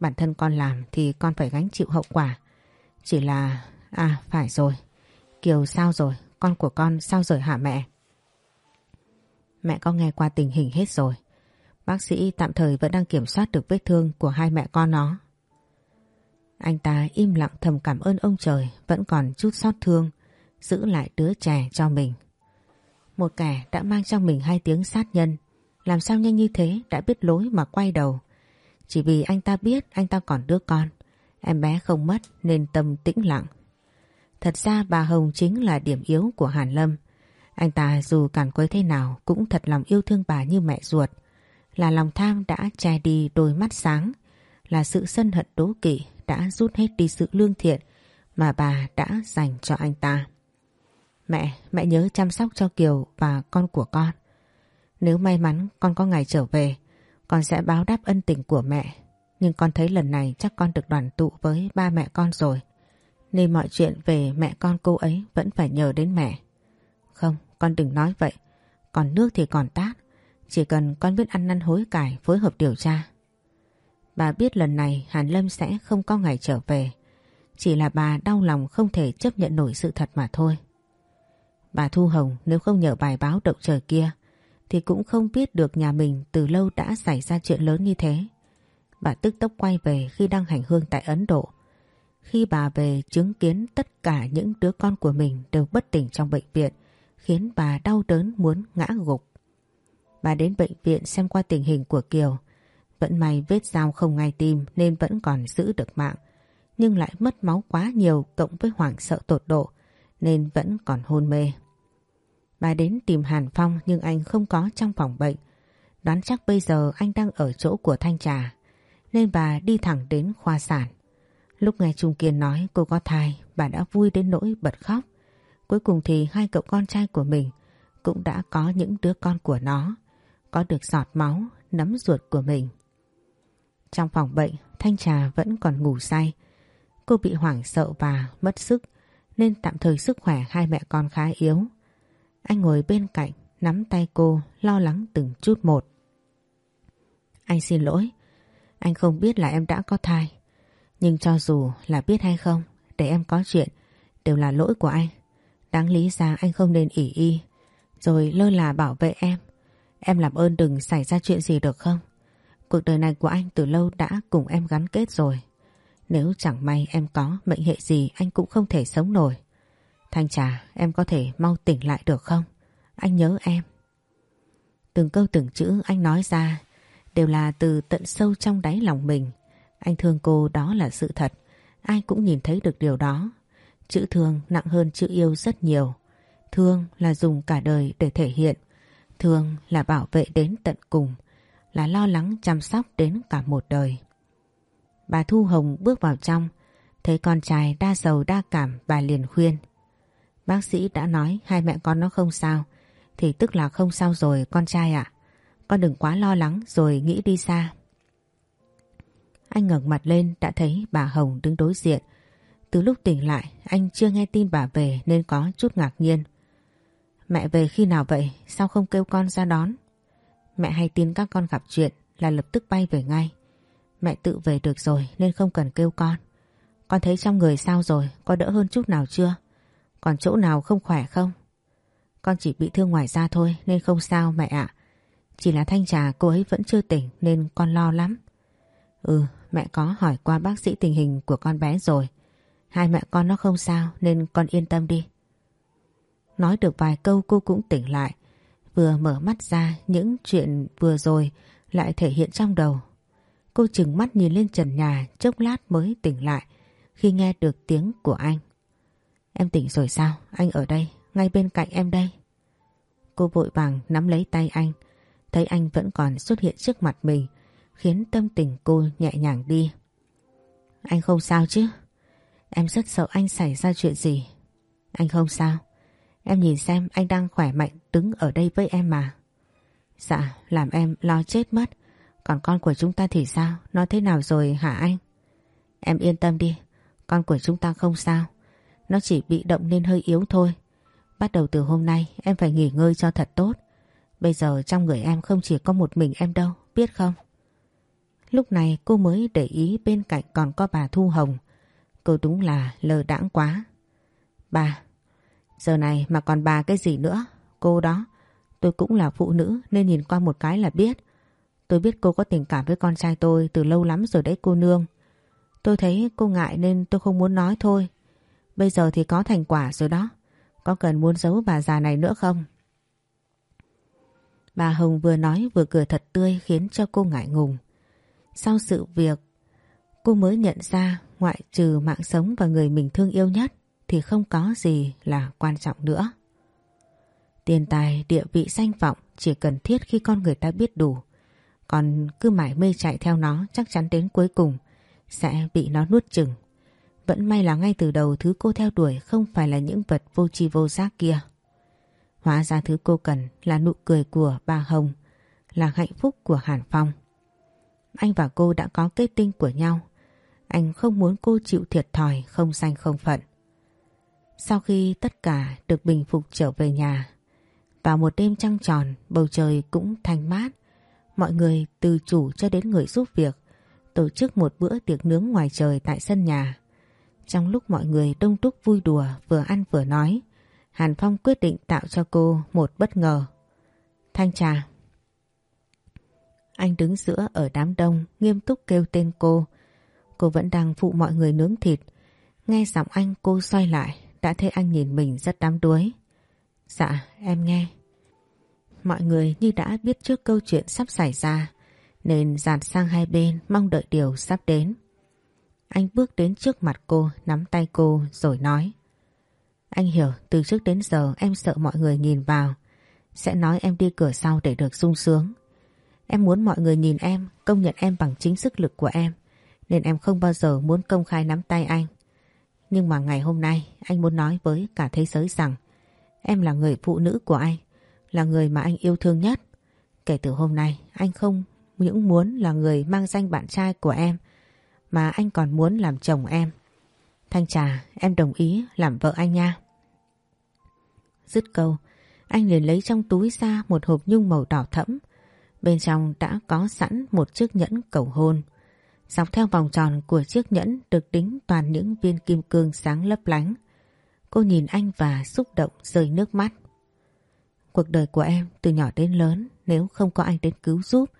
Bản thân con làm thì con phải gánh chịu hậu quả. Chỉ là... À phải rồi. Kiều sao rồi? Con của con sao rồi hả mẹ? Mẹ có nghe qua tình hình hết rồi. Bác sĩ tạm thời vẫn đang kiểm soát được vết thương của hai mẹ con nó. Anh ta im lặng thầm cảm ơn ông trời vẫn còn chút xót thương, giữ lại đứa trẻ cho mình. Một kẻ đã mang trong mình hai tiếng sát nhân, làm sao nhanh như thế đã biết lối mà quay đầu. Chỉ vì anh ta biết anh ta còn đứa con, em bé không mất nên tâm tĩnh lặng. Thật ra bà Hồng chính là điểm yếu của Hàn Lâm. Anh ta dù cản quấy thế nào cũng thật lòng yêu thương bà như mẹ ruột. Là lòng tham đã che đi đôi mắt sáng, là sự sân hận đố kỵ đã rút hết đi sự lương thiện mà bà đã dành cho anh ta. Mẹ, mẹ nhớ chăm sóc cho Kiều và con của con. Nếu may mắn con có ngày trở về, con sẽ báo đáp ân tình của mẹ. Nhưng con thấy lần này chắc con được đoàn tụ với ba mẹ con rồi. Nên mọi chuyện về mẹ con cô ấy vẫn phải nhờ đến mẹ. Không, con đừng nói vậy. Còn nước thì còn tát. Chỉ cần con biết ăn năn hối cải phối hợp điều tra. Bà biết lần này Hàn Lâm sẽ không có ngày trở về. Chỉ là bà đau lòng không thể chấp nhận nổi sự thật mà thôi. Bà Thu Hồng nếu không nhờ bài báo động trời kia thì cũng không biết được nhà mình từ lâu đã xảy ra chuyện lớn như thế. Bà tức tốc quay về khi đang hành hương tại Ấn Độ. khi bà về chứng kiến tất cả những đứa con của mình đều bất tỉnh trong bệnh viện, khiến bà đau đớn muốn ngã gục. Bà đến bệnh viện xem qua tình hình của Kiều. Vẫn may vết dao không ngay tim nên vẫn còn giữ được mạng. Nhưng lại mất máu quá nhiều cộng với hoảng sợ tột độ nên vẫn còn hôn mê. Bà đến tìm Hàn Phong nhưng anh không có trong phòng bệnh. Đoán chắc bây giờ anh đang ở chỗ của Thanh Trà nên bà đi thẳng đến khoa sản. Lúc nghe Trung Kiên nói cô có thai, bà đã vui đến nỗi bật khóc. Cuối cùng thì hai cậu con trai của mình cũng đã có những đứa con của nó, có được giọt máu, nấm ruột của mình. Trong phòng bệnh, Thanh Trà vẫn còn ngủ say. Cô bị hoảng sợ và mất sức nên tạm thời sức khỏe hai mẹ con khá yếu. Anh ngồi bên cạnh, nắm tay cô, lo lắng từng chút một. Anh xin lỗi, anh không biết là em đã có thai. Nhưng cho dù là biết hay không, để em có chuyện, đều là lỗi của anh. Đáng lý ra anh không nên ỉ y, rồi lơ là bảo vệ em. Em làm ơn đừng xảy ra chuyện gì được không? Cuộc đời này của anh từ lâu đã cùng em gắn kết rồi. Nếu chẳng may em có mệnh hệ gì, anh cũng không thể sống nổi. Thanh trà, em có thể mau tỉnh lại được không? Anh nhớ em. Từng câu từng chữ anh nói ra đều là từ tận sâu trong đáy lòng mình. Anh thương cô đó là sự thật. Ai cũng nhìn thấy được điều đó. Chữ thương nặng hơn chữ yêu rất nhiều. Thương là dùng cả đời để thể hiện. Thương là bảo vệ đến tận cùng. Là lo lắng chăm sóc đến cả một đời. Bà Thu Hồng bước vào trong. Thấy con trai đa sầu đa cảm bà liền khuyên. Bác sĩ đã nói hai mẹ con nó không sao. Thì tức là không sao rồi con trai ạ. Con đừng quá lo lắng rồi nghĩ đi xa. Anh ngẩng mặt lên đã thấy bà Hồng đứng đối diện. Từ lúc tỉnh lại, anh chưa nghe tin bà về nên có chút ngạc nhiên. Mẹ về khi nào vậy? Sao không kêu con ra đón? Mẹ hay tin các con gặp chuyện là lập tức bay về ngay. Mẹ tự về được rồi nên không cần kêu con. Con thấy trong người sao rồi? Có đỡ hơn chút nào chưa? Còn chỗ nào không khỏe không? Con chỉ bị thương ngoài da thôi nên không sao mẹ ạ. Chỉ là thanh trà cô ấy vẫn chưa tỉnh nên con lo lắm. Ừ, mẹ có hỏi qua bác sĩ tình hình của con bé rồi. Hai mẹ con nó không sao nên con yên tâm đi. Nói được vài câu cô cũng tỉnh lại. Vừa mở mắt ra những chuyện vừa rồi lại thể hiện trong đầu. Cô chừng mắt nhìn lên trần nhà chốc lát mới tỉnh lại khi nghe được tiếng của anh. Em tỉnh rồi sao? Anh ở đây, ngay bên cạnh em đây. Cô vội vàng nắm lấy tay anh, thấy anh vẫn còn xuất hiện trước mặt mình khiến tâm tình cô nhẹ nhàng đi. Anh không sao chứ? Em rất sợ anh xảy ra chuyện gì. Anh không sao. Em nhìn xem anh đang khỏe mạnh đứng ở đây với em mà. Dạ, làm em lo chết mất. Còn con của chúng ta thì sao? Nó thế nào rồi hả anh? Em yên tâm đi. Con của chúng ta không sao. Nó chỉ bị động nên hơi yếu thôi. Bắt đầu từ hôm nay em phải nghỉ ngơi cho thật tốt. Bây giờ trong người em không chỉ có một mình em đâu, biết không? Lúc này cô mới để ý bên cạnh còn có bà Thu Hồng. Cô đúng là lờ đãng quá. Bà, giờ này mà còn bà cái gì nữa? Cô đó, tôi cũng là phụ nữ nên nhìn qua một cái là biết. Tôi biết cô có tình cảm với con trai tôi từ lâu lắm rồi đấy cô nương. Tôi thấy cô ngại nên tôi không muốn nói thôi. Bây giờ thì có thành quả rồi đó. Có cần muốn giấu bà già này nữa không? Bà Hồng vừa nói vừa cười thật tươi khiến cho cô ngại ngùng. Sau sự việc, cô mới nhận ra ngoại trừ mạng sống và người mình thương yêu nhất thì không có gì là quan trọng nữa. Tiền tài, địa vị danh vọng chỉ cần thiết khi con người ta biết đủ. Còn cứ mải mê chạy theo nó chắc chắn đến cuối cùng sẽ bị nó nuốt chừng. Vẫn may là ngay từ đầu thứ cô theo đuổi không phải là những vật vô tri vô giác kia. Hóa ra thứ cô cần là nụ cười của bà Hồng, là hạnh phúc của Hàn Phong. Anh và cô đã có kết tinh của nhau. Anh không muốn cô chịu thiệt thòi không danh không phận. Sau khi tất cả được bình phục trở về nhà, vào một đêm trăng tròn, bầu trời cũng thanh mát. Mọi người từ chủ cho đến người giúp việc tổ chức một bữa tiệc nướng ngoài trời tại sân nhà. Trong lúc mọi người đông đúc vui đùa vừa ăn vừa nói, Hàn Phong quyết định tạo cho cô một bất ngờ. Thanh trà. Anh đứng giữa ở đám đông nghiêm túc kêu tên cô. Cô vẫn đang phụ mọi người nướng thịt Nghe giọng anh cô xoay lại, đã thấy anh nhìn mình rất đám đuối. Dạ, em nghe. Mọi người như đã biết trước câu chuyện sắp xảy ra, nên dàn sang hai bên mong đợi điều sắp đến. Anh bước đến trước mặt cô, nắm tay cô rồi nói. Anh hiểu từ trước đến giờ em sợ mọi người nhìn vào, sẽ nói em đi cửa sau để được sung sướng. Em muốn mọi người nhìn em, công nhận em bằng chính sức lực của em, nên em không bao giờ muốn công khai nắm tay anh. Nhưng mà ngày hôm nay anh muốn nói với cả thế giới rằng em là người phụ nữ của anh, là người mà anh yêu thương nhất. Kể từ hôm nay anh không những muốn là người mang danh bạn trai của em mà anh còn muốn làm chồng em. Thanh Trà, em đồng ý làm vợ anh nha. Dứt câu, anh liền lấy trong túi ra một hộp nhung màu đỏ thẫm. Bên trong đã có sẵn một chiếc nhẫn cầu hôn. Dọc theo vòng tròn của chiếc nhẫn được đính toàn những viên kim cương sáng lấp lánh. Cô nhìn anh và xúc động rơi nước mắt. Cuộc đời của em từ nhỏ đến lớn, nếu không có anh đến cứu giúp,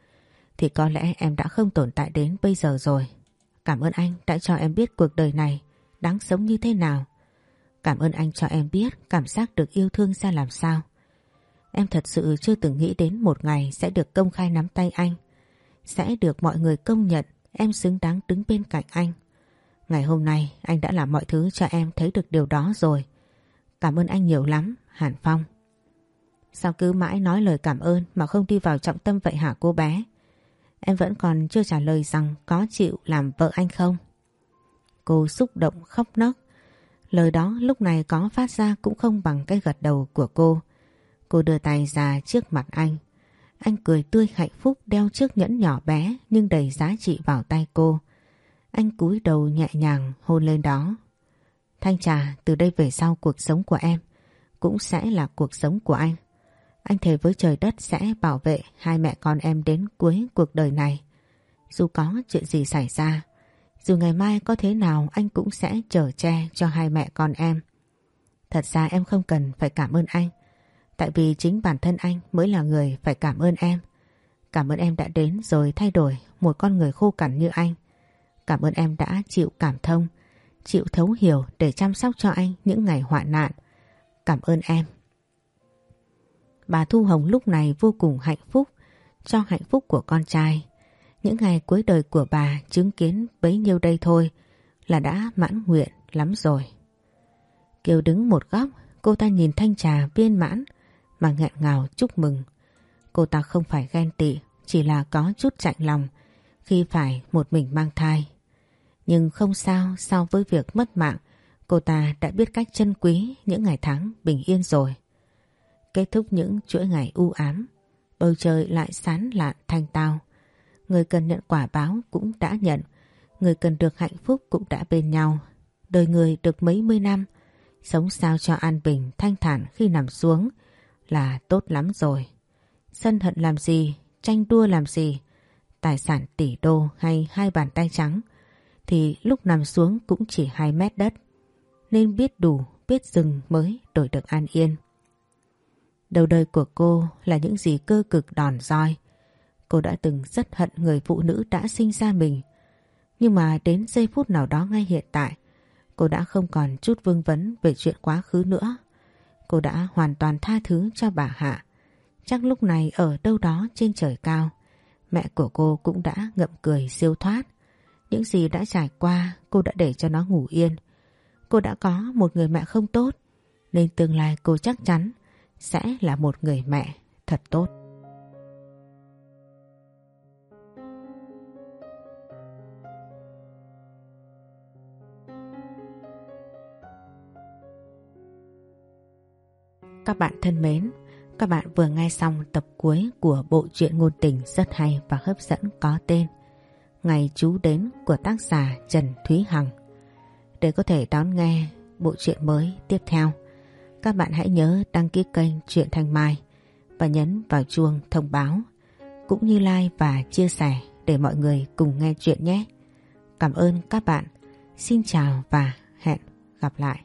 thì có lẽ em đã không tồn tại đến bây giờ rồi. Cảm ơn anh đã cho em biết cuộc đời này đáng sống như thế nào. Cảm ơn anh cho em biết cảm giác được yêu thương ra làm sao. Em thật sự chưa từng nghĩ đến một ngày sẽ được công khai nắm tay anh. Sẽ được mọi người công nhận em xứng đáng đứng bên cạnh anh. Ngày hôm nay anh đã làm mọi thứ cho em thấy được điều đó rồi. Cảm ơn anh nhiều lắm, Hàn Phong. Sao cứ mãi nói lời cảm ơn mà không đi vào trọng tâm vậy hả cô bé? Em vẫn còn chưa trả lời rằng có chịu làm vợ anh không? Cô xúc động khóc nấc. Lời đó lúc này có phát ra cũng không bằng cái gật đầu của cô. Cô đưa tay ra trước mặt anh. Anh cười tươi hạnh phúc đeo chiếc nhẫn nhỏ bé nhưng đầy giá trị vào tay cô. Anh cúi đầu nhẹ nhàng hôn lên đó. Thanh trà từ đây về sau cuộc sống của em cũng sẽ là cuộc sống của anh. Anh thề với trời đất sẽ bảo vệ hai mẹ con em đến cuối cuộc đời này. Dù có chuyện gì xảy ra, dù ngày mai có thế nào anh cũng sẽ chở che cho hai mẹ con em. Thật ra em không cần phải cảm ơn anh. Tại vì chính bản thân anh mới là người phải cảm ơn em. Cảm ơn em đã đến rồi thay đổi một con người khô cằn như anh. Cảm ơn em đã chịu cảm thông, chịu thấu hiểu để chăm sóc cho anh những ngày hoạn nạn. Cảm ơn em. Bà Thu Hồng lúc này vô cùng hạnh phúc cho hạnh phúc của con trai. Những ngày cuối đời của bà chứng kiến bấy nhiêu đây thôi là đã mãn nguyện lắm rồi. Kiều đứng một góc, cô ta nhìn thanh trà viên mãn mà nghẹn ngào chúc mừng. Cô ta không phải ghen tị, chỉ là có chút chạnh lòng khi phải một mình mang thai. Nhưng không sao so với việc mất mạng, cô ta đã biết cách trân quý những ngày tháng bình yên rồi. Kết thúc những chuỗi ngày u ám, bầu trời lại sán lạn thanh tao. Người cần nhận quả báo cũng đã nhận, người cần được hạnh phúc cũng đã bên nhau. Đời người được mấy mươi năm, sống sao cho an bình thanh thản khi nằm xuống là tốt lắm rồi. Sân hận làm gì, tranh đua làm gì, tài sản tỷ đô hay hai bàn tay trắng thì lúc nằm xuống cũng chỉ hai mét đất. Nên biết đủ, biết dừng mới đổi được an yên. Đầu đời của cô là những gì cơ cực đòn roi. Cô đã từng rất hận người phụ nữ đã sinh ra mình. Nhưng mà đến giây phút nào đó ngay hiện tại, cô đã không còn chút vương vấn về chuyện quá khứ nữa. Cô đã hoàn toàn tha thứ cho bà Hạ. Chắc lúc này ở đâu đó trên trời cao, mẹ của cô cũng đã ngậm cười siêu thoát. Những gì đã trải qua cô đã để cho nó ngủ yên. Cô đã có một người mẹ không tốt, nên tương lai cô chắc chắn sẽ là một người mẹ thật tốt. Các bạn thân mến, các bạn vừa nghe xong tập cuối của bộ truyện ngôn tình rất hay và hấp dẫn có tên Ngày chú đến của tác giả Trần Thúy Hằng. Để có thể đón nghe bộ truyện mới tiếp theo, các bạn hãy nhớ đăng ký kênh Truyện Thanh Mai và nhấn vào chuông thông báo cũng như like và chia sẻ để mọi người cùng nghe chuyện nhé. Cảm ơn các bạn. Xin chào và hẹn gặp lại.